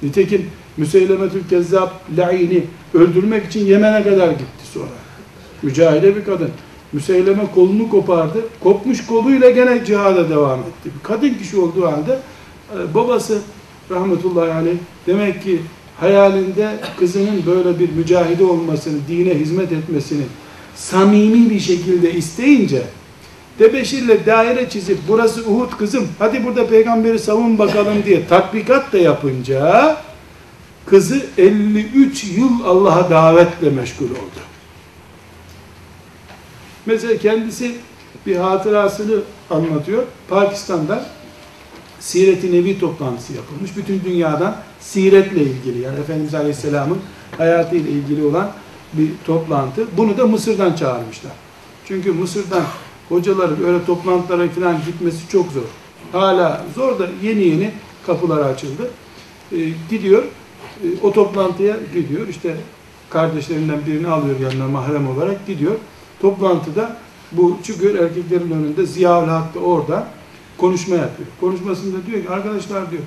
Nitekim Müseylemetül Kezzab La'ini öldürmek için Yemen'e kadar gitti sonra. Mücahide bir kadın. Müseyleme kolunu kopardı. Kopmuş koluyla gene cihada devam etti. Bir kadın kişi olduğu halde e, babası rahmetullahi aleyh demek ki hayalinde kızının böyle bir mücahide olmasını, dine hizmet etmesini samimi bir şekilde isteyince tebeşirle daire çizip burası Uhud kızım hadi burada peygamberi savun bakalım diye tatbikat da yapınca kızı 53 yıl Allah'a davetle meşgul oldu. Mesela kendisi bir hatırasını anlatıyor. Pakistan'da Siret-i Nebi toplantısı yapılmış. Bütün dünyadan siretle ilgili yani Efendimiz Aleyhisselam'ın hayatıyla ilgili olan bir toplantı. Bunu da Mısır'dan çağırmışlar. Çünkü Mısır'dan hocaların öyle toplantılara falan gitmesi çok zor. Hala zor da yeni yeni kapılar açıldı. E, gidiyor, e, o toplantıya gidiyor. İşte kardeşlerinden birini alıyor yanına mahrem olarak gidiyor. Toplantıda bu çıkıyor erkeklerin önünde Ziyaül Hak da orada konuşma yapıyor. Konuşmasında diyor ki arkadaşlar diyor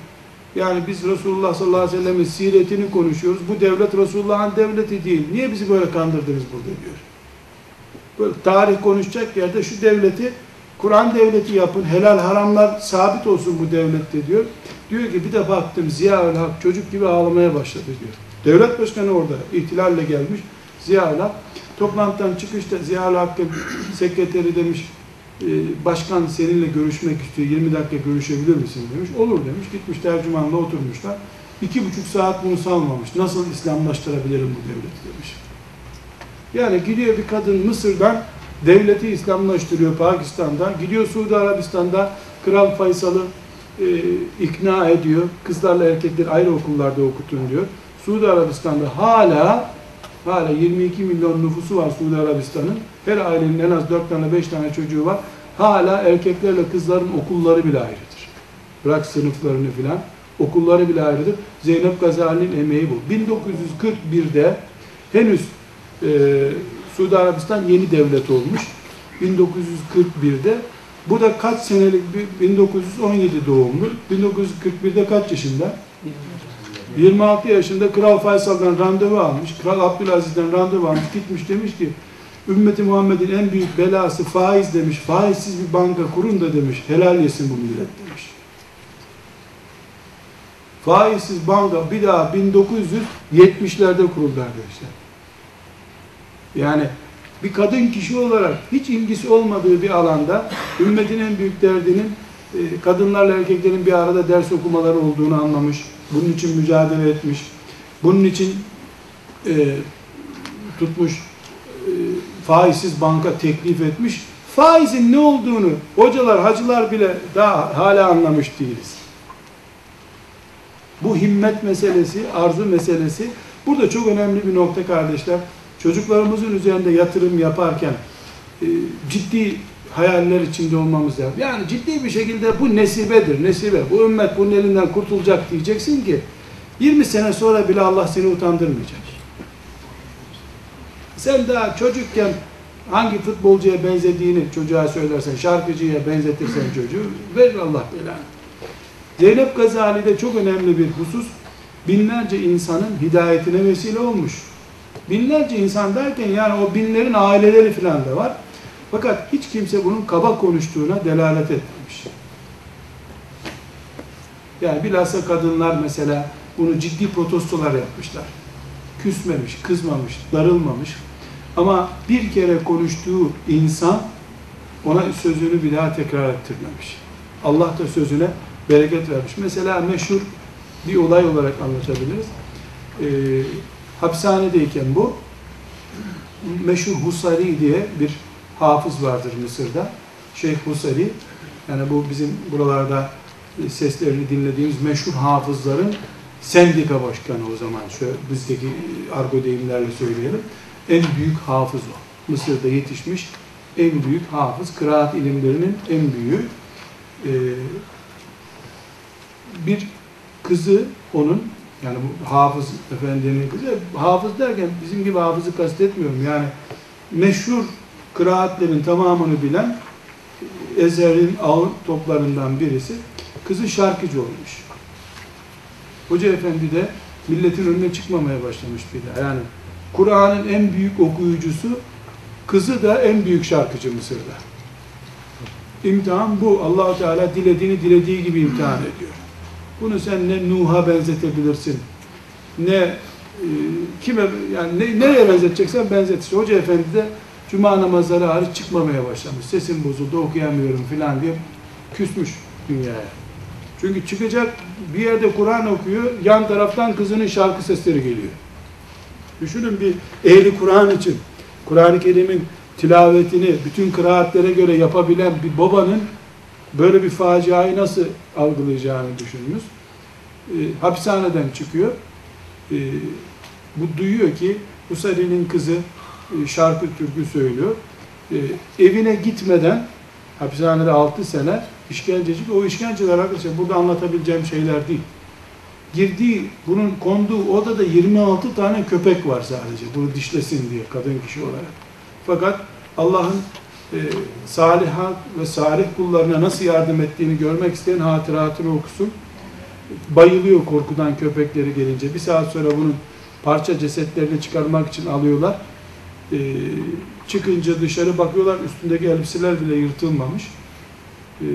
yani biz Resulullah sallallahu aleyhi ve sellem'in siretini konuşuyoruz. Bu devlet Resulullah'ın devleti değil. Niye bizi böyle kandırdınız burada diyor. Böyle tarih konuşacak yerde şu devleti Kur'an devleti yapın. Helal haramlar sabit olsun bu devlette diyor. Diyor ki bir de baktım Ziyaül Hak çocuk gibi ağlamaya başladı diyor. Devlet başkanı orada ihtilalle gelmiş. Ziyaül Hak toplantıdan çıkışta Ziyaül Hakk'ın sekreteri demiş ee, başkan seninle görüşmek istiyor, 20 dakika görüşebilir misin demiş. Olur demiş, gitmiş tercümanla oturmuşlar. İki buçuk saat bunu salmamış. Nasıl İslamlaştırabilirim bu devleti demiş. Yani gidiyor bir kadın Mısır'dan devleti İslamlaştırıyor Pakistan'da. Gidiyor Suudi Arabistan'da Kral Faysal'ı e, ikna ediyor. Kızlarla erkekler ayrı okullarda okutun diyor. Suudi Arabistan'da hala hala 22 milyon nüfusu var Suudi Arabistan'ın. Her ailenin en az 4 tane 5 tane çocuğu var. Hala erkeklerle kızların okulları bile ayrıdır. Bırak sınıflarını filan. Okulları bile ayrıdır. Zeynep Gazali'nin emeği bu. 1941'de henüz e, Suudi Arabistan yeni devlet olmuş. 1941'de bu da kaç senelik bir 1917 doğumlu. 1941'de kaç yaşında? 26 yaşında Kral Faysal'dan randevu almış. Kral Abdülaziz'den randevu almış. Gitmiş demiş ki ümmeti Muhammed'in en büyük belası faiz demiş. Faizsiz bir banka kurun da demiş. Helal yesin bu millet demiş. Faizsiz banka bir daha 1970'lerde kuruldu arkadaşlar. Yani bir kadın kişi olarak hiç ilgisi olmadığı bir alanda ümmetin en büyük derdinin e, kadınlarla erkeklerin bir arada ders okumaları olduğunu anlamış. Bunun için mücadele etmiş. Bunun için e, tutmuş e, faizsiz banka teklif etmiş. Faizin ne olduğunu hocalar, hacılar bile daha hala anlamış değiliz. Bu himmet meselesi, arzu meselesi burada çok önemli bir nokta kardeşler. Çocuklarımızın üzerinde yatırım yaparken e, ciddi hayaller içinde olmamız lazım. Yani ciddi bir şekilde bu nesibedir, nesibe. Bu ümmet bunun elinden kurtulacak diyeceksin ki 20 sene sonra bile Allah seni utandırmayacak. Sen daha çocukken hangi futbolcuya benzediğini çocuğa söylersen, şarkıcıya benzetirsen çocuğu verir Allah belanı. Zeynep Gazali'de çok önemli bir husus, binlerce insanın hidayetine vesile olmuş. Binlerce insan derken yani o binlerin aileleri falan da var. Fakat hiç kimse bunun kaba konuştuğuna delalet etmemiş. Yani bilhassa kadınlar mesela bunu ciddi protestolar yapmışlar. Küsmemiş, kızmamış, darılmamış. Ama bir kere konuştuğu insan ona sözünü bir daha tekrar ettirmemiş. Allah da sözüne bereket vermiş. Mesela meşhur bir olay olarak anlatabiliriz. Ee, hapishanedeyken bu meşhur Husari diye bir hafız vardır Mısır'da. Şeyh Husari yani bu bizim buralarda seslerini dinlediğimiz meşhur hafızların sendika başkanı o zaman şöyle bizdeki argo deyimlerle söyleyelim. En büyük hafız o. Mısır'da yetişmiş en büyük hafız. Kıraat ilimlerinin en büyüğü. Ee, bir kızı onun yani bu hafız efendinin kızı hafız derken bizim gibi hafızı kastetmiyorum yani meşhur kıraatlerin tamamını bilen Ezher'in ağır toplarından birisi kızı şarkıcı olmuş. Hoca efendi de milletin önüne çıkmamaya başlamış bir daha. Yani Kur'an'ın en büyük okuyucusu kızı da en büyük şarkıcı Mısır'da. İmtihan bu. allah Teala dilediğini dilediği gibi imtihan ediyor. Bunu sen ne Nuh'a benzetebilirsin, ne e, kime yani ne, nereye benzeteceksen benzet. İşte Hoca Efendi de Cuma namazları hariç çıkmamaya başlamış. Sesim bozuldu, okuyamıyorum filan diye küsmüş dünyaya. Çünkü çıkacak bir yerde Kur'an okuyor, yan taraftan kızının şarkı sesleri geliyor. Düşünün bir ehli Kur'an için, Kur'an-ı Kerim'in tilavetini bütün kıraatlere göre yapabilen bir babanın böyle bir faciayı nasıl algılayacağını düşününüz. E, hapishaneden çıkıyor. E, bu duyuyor ki Husari'nin kızı e, şarkı türkü söylüyor. E, evine gitmeden hapishanede 6 sene işkenceci. O işkenceler arkadaşlar burada anlatabileceğim şeyler değil. Girdiği, bunun konduğu odada 26 tane köpek var sadece. Bunu dişlesin diye kadın kişi olarak. Fakat Allah'ın e, salihat ve salih kullarına nasıl yardım ettiğini görmek isteyen hatıratını okusun. Bayılıyor korkudan köpekleri gelince. Bir saat sonra bunun parça cesetlerini çıkarmak için alıyorlar. E, çıkınca dışarı bakıyorlar üstündeki elbiseler bile yırtılmamış. E,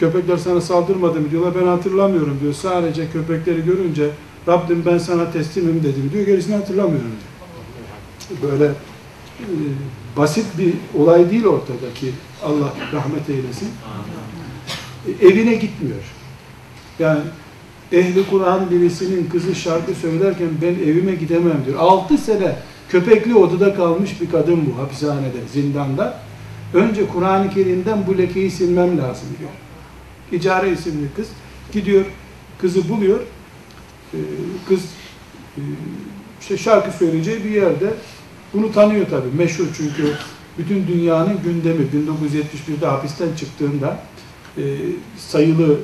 köpekler sana saldırmadı mı diyorlar. Ben hatırlamıyorum diyor. Sadece köpekleri görünce Rabbim ben sana teslimim dedim diyor. Gerisini hatırlamıyorum diyor. Böyle basit bir olay değil ortadaki. Allah rahmet eylesin. E, evine gitmiyor. Yani ehli Kur'an birisinin kızı şarkı söylerken ben evime gidemem diyor. 6 sene köpekli odada kalmış bir kadın bu hapishanede, zindanda. Önce Kur'an-ı Kerim'den bu lekeyi silmem lazım diyor. İcare isimli kız gidiyor, kızı buluyor. Ee, kız e, işte şarkı söyleyeceği bir yerde bunu tanıyor tabii. Meşhur çünkü bütün dünyanın gündemi 1971'de hapisten çıktığında e, sayılı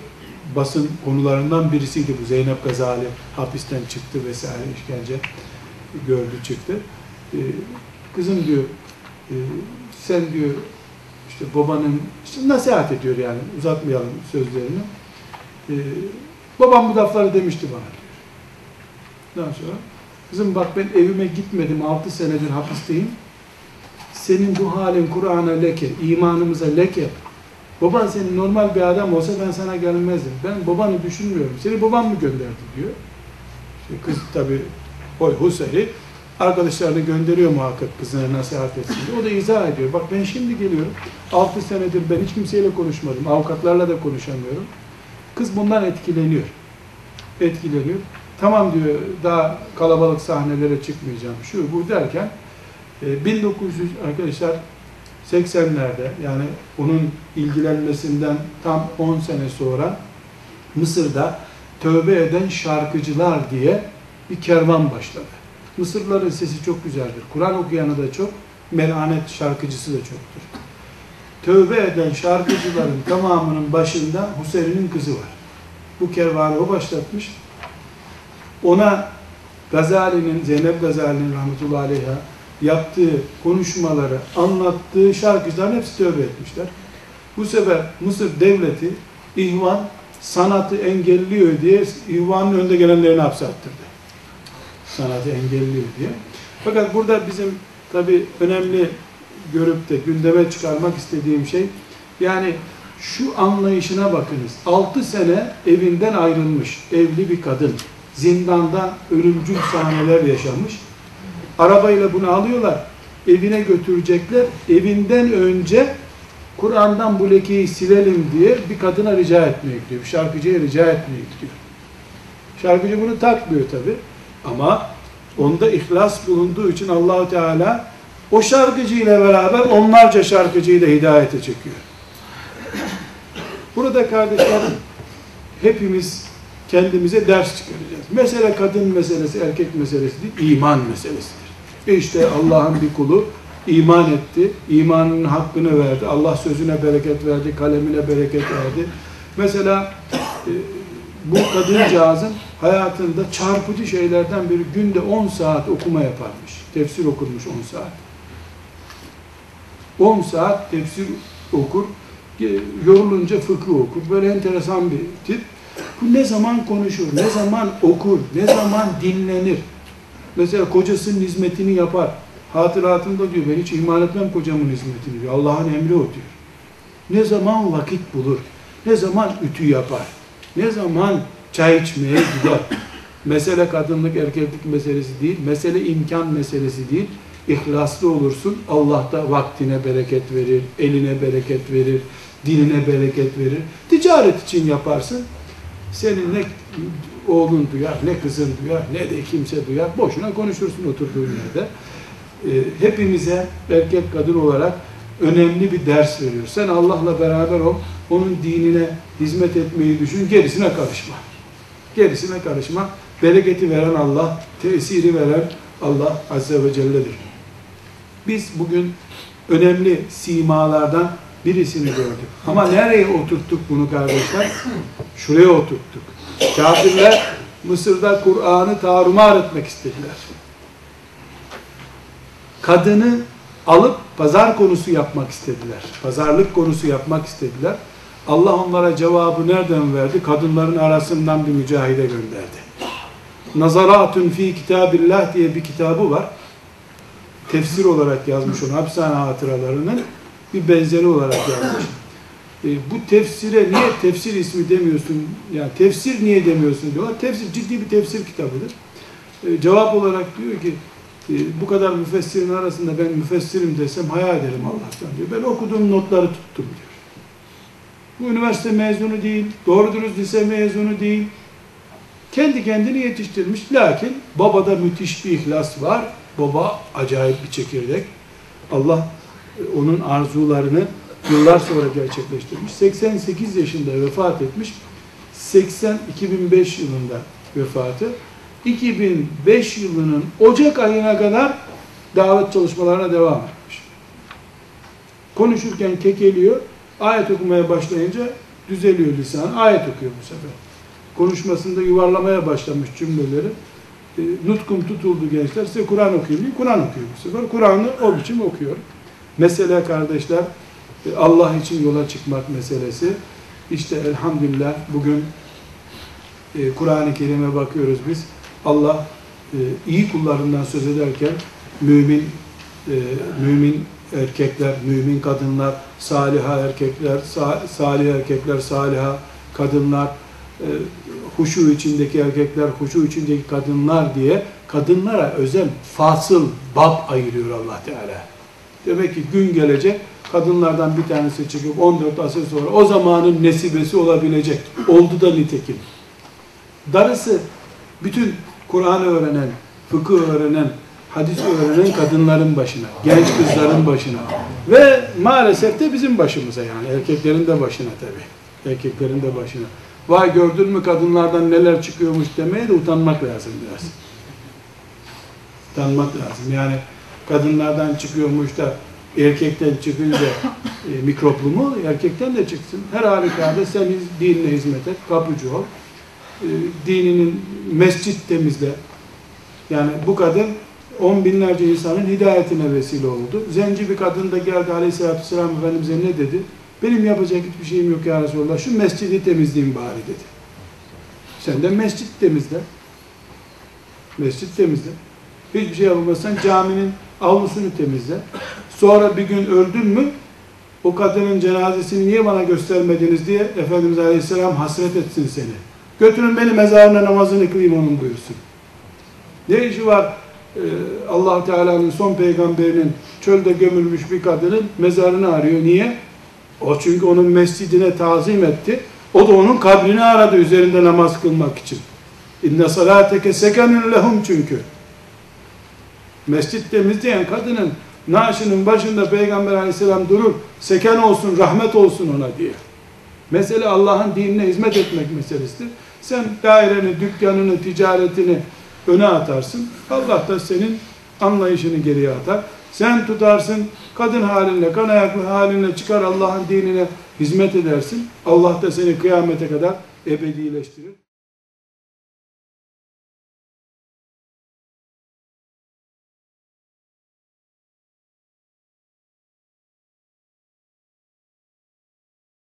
basın konularından birisiydi bu. Zeynep Gazali hapisten çıktı vesaire işkence gördü çıktı. E, kızım diyor e, sen diyor işte babanın işte nasihat ediyor yani uzatmayalım sözlerini. E, babam bu lafları demişti bana diyor. Daha sonra kızım bak ben evime gitmedim 6 senedir hapisteyim. Senin bu halin Kur'an'a leke, imanımıza leke. Baban senin normal bir adam olsa ben sana gelmezdim. Ben babanı düşünmüyorum. Seni babam mı gönderdi diyor. İşte kız tabi o Huseyri arkadaşlarını gönderiyor muhakkak kızına nasihat etsin diye. O da izah ediyor. Bak ben şimdi geliyorum. 6 senedir ben hiç kimseyle konuşmadım. Avukatlarla da konuşamıyorum. Kız bundan etkileniyor. Etkileniyor. Tamam diyor daha kalabalık sahnelere çıkmayacağım. Şu bu derken 1900 e, arkadaşlar 80'lerde yani onun ilgilenmesinden tam 10 sene sonra Mısır'da tövbe eden şarkıcılar diye bir kervan başladı. Mısırlıların sesi çok güzeldir. Kur'an okuyanı da çok, melanet şarkıcısı da çoktur. Tövbe eden şarkıcıların tamamının başında Hüseyin'in kızı var. Bu kervanı o başlatmış. Ona Gazali'nin, Zeynep Gazali'nin rahmetullahi aleyha yaptığı konuşmaları, anlattığı şarkıcıların hepsi tövbe etmişler. Bu sefer Mısır devleti ihvan sanatı engelliyor diye ihvanın önde gelenlerini hapse attırdı. Sanatı engelliyor diye. Fakat burada bizim tabi önemli görüp de gündeme çıkarmak istediğim şey yani şu anlayışına bakınız. 6 sene evinden ayrılmış evli bir kadın zindanda ölümcül sahneler yaşamış. Arabayla bunu alıyorlar. Evine götürecekler. Evinden önce Kur'an'dan bu lekeyi silelim diye bir kadına rica etmeye gidiyor. Bir şarkıcıya rica etmeye gidiyor. Şarkıcı bunu takmıyor tabi. Ama onda ihlas bulunduğu için Allahu Teala o şarkıcıyla beraber onlarca şarkıcıyı da hidayete çekiyor. Burada kardeşler hepimiz kendimize ders çıkaracağız. Mesele kadın meselesi, erkek meselesi değil, iman meselesidir. İşte Allah'ın bir kulu iman etti, imanın hakkını verdi, Allah sözüne bereket verdi, kalemine bereket verdi. Mesela e, bu kadıncağızın hayatında çarpıcı şeylerden biri günde 10 saat okuma yaparmış. Tefsir okurmuş 10 saat. 10 saat tefsir okur, yorulunca fıkıh okur. Böyle enteresan bir tip. Bu ne zaman konuşur, ne zaman okur, ne zaman dinlenir. Mesela kocasının hizmetini yapar. Hatıratında diyor ben hiç ihmal etmem kocamın hizmetini diyor. Allah'ın emri o diyor. Ne zaman vakit bulur, ne zaman ütü yapar, ne zaman çay içmeye gider. Mesele kadınlık erkeklik meselesi değil, mesele imkan meselesi değil. İhlaslı olursun, Allah da vaktine bereket verir, eline bereket verir, diline bereket verir. Ticaret için yaparsın, senin ne oğlun duyar, ne kızın duyar, ne de kimse duyar. Boşuna konuşursun oturduğun yerde. E, hepimize erkek kadın olarak önemli bir ders veriyor. Sen Allah'la beraber ol, onun dinine hizmet etmeyi düşün, gerisine karışma. Gerisine karışma. Bereketi veren Allah, tesiri veren Allah Azze ve Celle'dir. Biz bugün önemli simalardan birisini gördük. Ama nereye oturttuk bunu kardeşler? Şuraya oturttuk. Kafirler Mısır'da Kur'an'ı tarumar etmek istediler. Kadını alıp pazar konusu yapmak istediler. Pazarlık konusu yapmak istediler. Allah onlara cevabı nereden verdi? Kadınların arasından bir mücahide gönderdi. Nazaratun fi kitabillah diye bir kitabı var. Tefsir olarak yazmış onu hapishane hatıralarının bir benzeri olarak yazmış. E, bu tefsire niye tefsir ismi demiyorsun? Yani tefsir niye demiyorsun diyorlar. Tefsir ciddi bir tefsir kitabıdır. E, cevap olarak diyor ki e, bu kadar müfessirin arasında ben müfessirim desem hayal ederim Allah'tan diyor. Ben okuduğum notları tuttum diyor. Bu üniversite mezunu değil, doğru dürüst lise mezunu değil. Kendi kendini yetiştirmiş. Lakin babada müthiş bir ihlas var. Baba acayip bir çekirdek. Allah onun arzularını yıllar sonra gerçekleştirmiş. 88 yaşında vefat etmiş. 80 2005 yılında vefatı. 2005 yılının Ocak ayına kadar davet çalışmalarına devam etmiş. Konuşurken kekeliyor, ayet okumaya başlayınca düzeliyor lisan, ayet okuyor bu sefer. Konuşmasında yuvarlamaya başlamış cümleleri. E, nutkum tutuldu gençler, size Kur'an okuyayım diye Kur'an okuyor bu sefer. Kur'an'ı o biçim okuyor. Mesele kardeşler, e, Allah için yola çıkmak meselesi. İşte elhamdülillah bugün e, Kur'an-ı Kerim'e bakıyoruz biz. Allah e, iyi kullarından söz ederken mümin mümin erkekler, mümin kadınlar, saliha erkekler, sa- salih erkekler, saliha kadınlar, huşu içindeki erkekler, huşu içindeki kadınlar diye kadınlara özel fasıl bab ayırıyor Allah Teala. Demek ki gün gelecek kadınlardan bir tanesi çıkıp 14 asır sonra o zamanın nesibesi olabilecek. Oldu da nitekim. Darısı bütün Kur'an'ı öğrenen, fıkıh öğrenen, hadis öğrenen kadınların başına, genç kızların başına ve maalesef de bizim başımıza yani erkeklerin de başına tabii. Erkeklerin de başına. Vay gördün mü kadınlardan neler çıkıyormuş demeye de utanmak lazım biraz. Utanmak lazım. Yani kadınlardan çıkıyormuş da erkekten çıkınca e, mikroplu mu? Erkekten de çıksın. Her halükarda sen dinine hizmet et, kapıcı ol. E, dininin mescit temizle. Yani bu kadın on binlerce insanın hidayetine vesile oldu. Zenci bir kadın da geldi aleyhissalatü vesselam Efendimiz'e ne dedi? Benim yapacak hiçbir şeyim yok ya Resulallah. Şu mescidi temizleyeyim bari dedi. Sen de mescit temizle. Mescit temizle. Hiçbir şey yapamazsan caminin avlusunu temizle. Sonra bir gün öldün mü o kadının cenazesini niye bana göstermediniz diye Efendimiz Aleyhisselam hasret etsin seni. Götürün beni mezarına namazını kılayım onun buyursun. Ne işi var e, allah Teala'nın son peygamberinin çölde gömülmüş bir kadının mezarını arıyor. Niye? O çünkü onun mescidine tazim etti. O da onun kabrini aradı üzerinde namaz kılmak için. İnne salateke sekenun lehum çünkü. Mescit temizleyen kadının naaşının başında Peygamber aleyhisselam durur. Seken olsun, rahmet olsun ona diye. Mesele Allah'ın dinine hizmet etmek meselesidir. Sen daireni, dükkanını, ticaretini öne atarsın. Allah da senin anlayışını geriye atar. Sen tutarsın, kadın halinle, kan ayaklı halinle çıkar Allah'ın dinine hizmet edersin. Allah da seni kıyamete kadar ebedileştirir.